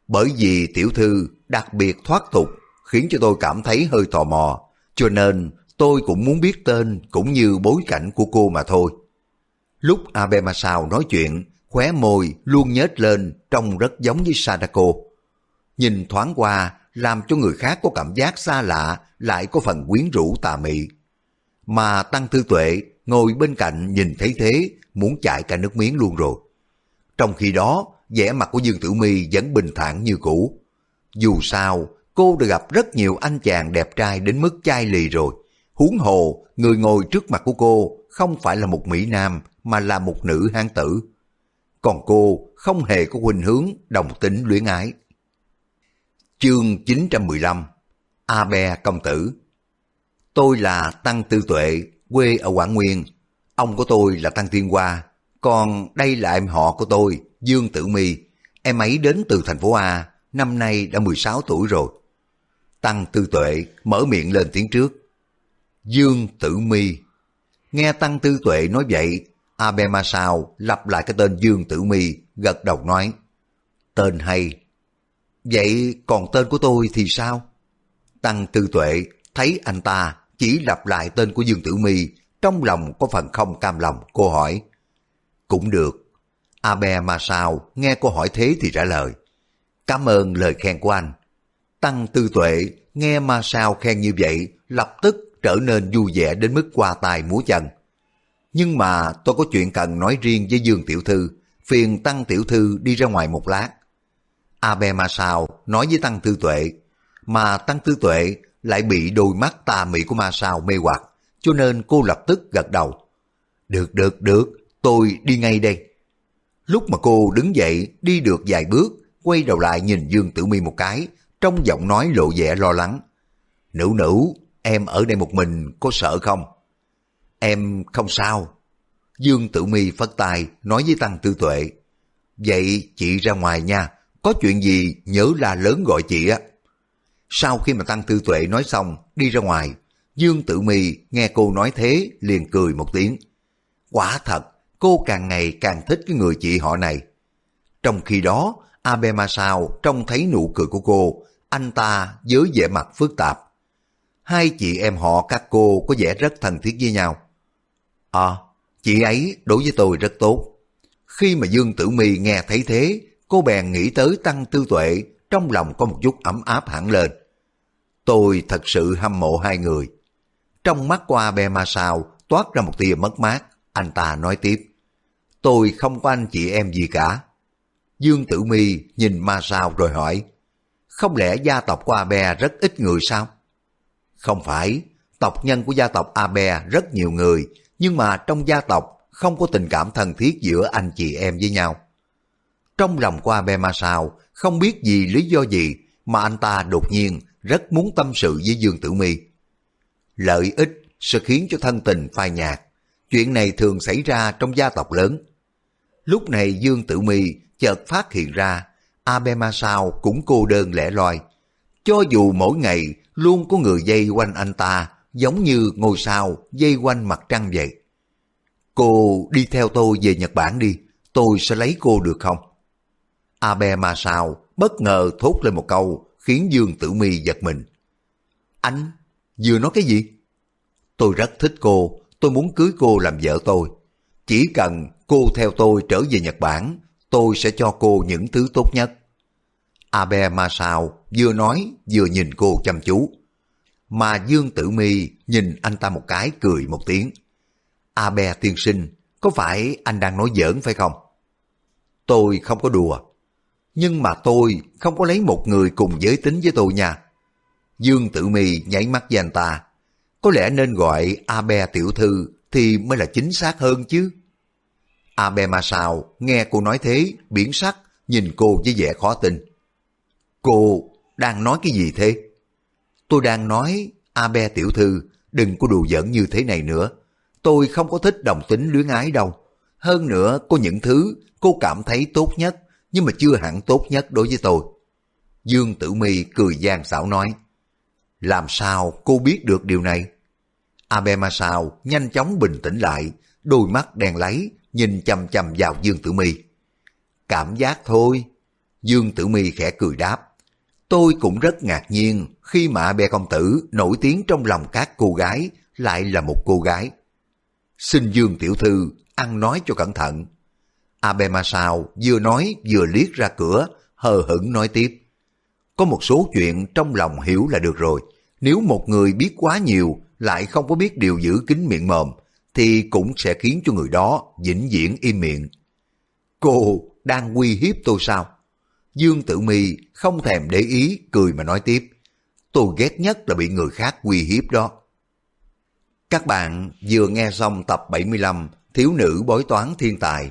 Bởi vì tiểu thư đặc biệt thoát tục khiến cho tôi cảm thấy hơi tò mò. Cho nên tôi cũng muốn biết tên cũng như bối cảnh của cô mà thôi. Lúc Abe Masao nói chuyện, khóe môi luôn nhếch lên trông rất giống với Sadako. Nhìn thoáng qua làm cho người khác có cảm giác xa lạ lại có phần quyến rũ tà mị. Mà Tăng Tư Tuệ ngồi bên cạnh nhìn thấy thế muốn chạy cả nước miếng luôn rồi. Trong khi đó, vẻ mặt của Dương Tử Mi vẫn bình thản như cũ. Dù sao, cô đã gặp rất nhiều anh chàng đẹp trai đến mức chai lì rồi. Huống hồ, người ngồi trước mặt của cô không phải là một Mỹ Nam mà là một nữ hán tử. Còn cô không hề có khuynh hướng đồng tính luyến ái. Chương 915 A Be Công Tử Tôi là Tăng Tư Tuệ, quê ở Quảng Nguyên. Ông của tôi là Tăng Thiên Hoa, còn đây là em họ của tôi, Dương Tử My. Em ấy đến từ thành phố A, năm nay đã 16 tuổi rồi. Tăng Tư Tuệ mở miệng lên tiếng trước. Dương Tử My. Nghe Tăng Tư Tuệ nói vậy, Abe Masao lặp lại cái tên Dương Tử my gật đầu nói. Tên hay. Vậy còn tên của tôi thì sao? Tăng Tư Tuệ thấy anh ta chỉ lặp lại tên của Dương Tử Mi, trong lòng có phần không cam lòng, cô hỏi. Cũng được. Abe Masao nghe cô hỏi thế thì trả lời. Cảm ơn lời khen của anh. Tăng Tư Tuệ nghe ma sao khen như vậy, lập tức trở nên vui vẻ đến mức qua tài múa chân. Nhưng mà tôi có chuyện cần nói riêng với Dương Tiểu Thư, phiền Tăng Tiểu Thư đi ra ngoài một lát. Abe Masao nói với Tăng Tư Tuệ, mà Tăng Tư Tuệ lại bị đôi mắt tà mị của ma sao mê hoặc, cho nên cô lập tức gật đầu. Được, được, được, tôi đi ngay đây. Lúc mà cô đứng dậy đi được vài bước, quay đầu lại nhìn Dương Tử Mi một cái, trong giọng nói lộ vẻ lo lắng. Nữ nữ, em ở đây một mình có sợ không? Em không sao. Dương Tử Mi phất tay nói với Tăng Tư Tuệ. Vậy chị ra ngoài nha, có chuyện gì nhớ là lớn gọi chị á. Sau khi mà Tăng Tư Tuệ nói xong, đi ra ngoài, Dương Tử Mi nghe cô nói thế liền cười một tiếng. Quả thật, cô càng ngày càng thích cái người chị họ này. Trong khi đó, Abe Masao trông thấy nụ cười của cô, anh ta với vẻ mặt phức tạp. Hai chị em họ các cô có vẻ rất thân thiết với nhau. À, chị ấy đối với tôi rất tốt. Khi mà Dương Tử Mi nghe thấy thế, cô bèn nghĩ tới Tăng Tư Tuệ, trong lòng có một chút ấm áp hẳn lên. Tôi thật sự hâm mộ hai người. Trong mắt qua Be Ma Sao toát ra một tia mất mát, anh ta nói tiếp. Tôi không có anh chị em gì cả. Dương Tử Mi nhìn Ma Sao rồi hỏi, không lẽ gia tộc của Abe rất ít người sao? Không phải, tộc nhân của gia tộc Abe rất nhiều người, nhưng mà trong gia tộc không có tình cảm thân thiết giữa anh chị em với nhau. Trong lòng của Abe Masao không biết vì lý do gì mà anh ta đột nhiên rất muốn tâm sự với Dương Tử Mi. Lợi ích sẽ khiến cho thân tình phai nhạt. Chuyện này thường xảy ra trong gia tộc lớn. Lúc này Dương Tử Mi chợt phát hiện ra Abe Masao cũng cô đơn lẻ loi. Cho dù mỗi ngày luôn có người dây quanh anh ta giống như ngôi sao dây quanh mặt trăng vậy. Cô đi theo tôi về Nhật Bản đi, tôi sẽ lấy cô được không? Abe Masao bất ngờ thốt lên một câu khiến Dương Tử Mi giật mình. Anh vừa nói cái gì? Tôi rất thích cô, tôi muốn cưới cô làm vợ tôi. Chỉ cần cô theo tôi trở về Nhật Bản, tôi sẽ cho cô những thứ tốt nhất. Abe Masao vừa nói vừa nhìn cô chăm chú mà Dương Tử Mi nhìn anh ta một cái cười một tiếng. abe tiên sinh, có phải anh đang nói giỡn phải không? Tôi không có đùa. Nhưng mà tôi không có lấy một người cùng giới tính với tôi nha. Dương Tử Mì nháy mắt với anh ta. Có lẽ nên gọi Abe tiểu thư thì mới là chính xác hơn chứ. Abe Ma Sao nghe cô nói thế, biến sắc, nhìn cô với vẻ khó tin. Cô đang nói cái gì thế? Tôi đang nói, Abe tiểu thư, đừng có đùa giỡn như thế này nữa. Tôi không có thích đồng tính luyến ái đâu. Hơn nữa, có những thứ cô cảm thấy tốt nhất, nhưng mà chưa hẳn tốt nhất đối với tôi. Dương Tử Mi cười gian xảo nói, làm sao cô biết được điều này? Abe Masao nhanh chóng bình tĩnh lại, đôi mắt đen lấy, nhìn chằm chằm vào Dương Tử Mi. Cảm giác thôi. Dương Tử Mi khẽ cười đáp. Tôi cũng rất ngạc nhiên khi mà Abe công tử nổi tiếng trong lòng các cô gái lại là một cô gái. Xin Dương tiểu thư ăn nói cho cẩn thận. Abemasao vừa nói vừa liếc ra cửa, hờ hững nói tiếp. Có một số chuyện trong lòng hiểu là được rồi. Nếu một người biết quá nhiều lại không có biết điều giữ kín miệng mồm, thì cũng sẽ khiến cho người đó vĩnh viễn im miệng. Cô đang uy hiếp tôi sao? Dương Tử Mi không thèm để ý, cười mà nói tiếp. Tôi ghét nhất là bị người khác uy hiếp đó. Các bạn vừa nghe xong tập 75 Thiếu nữ bói toán thiên tài.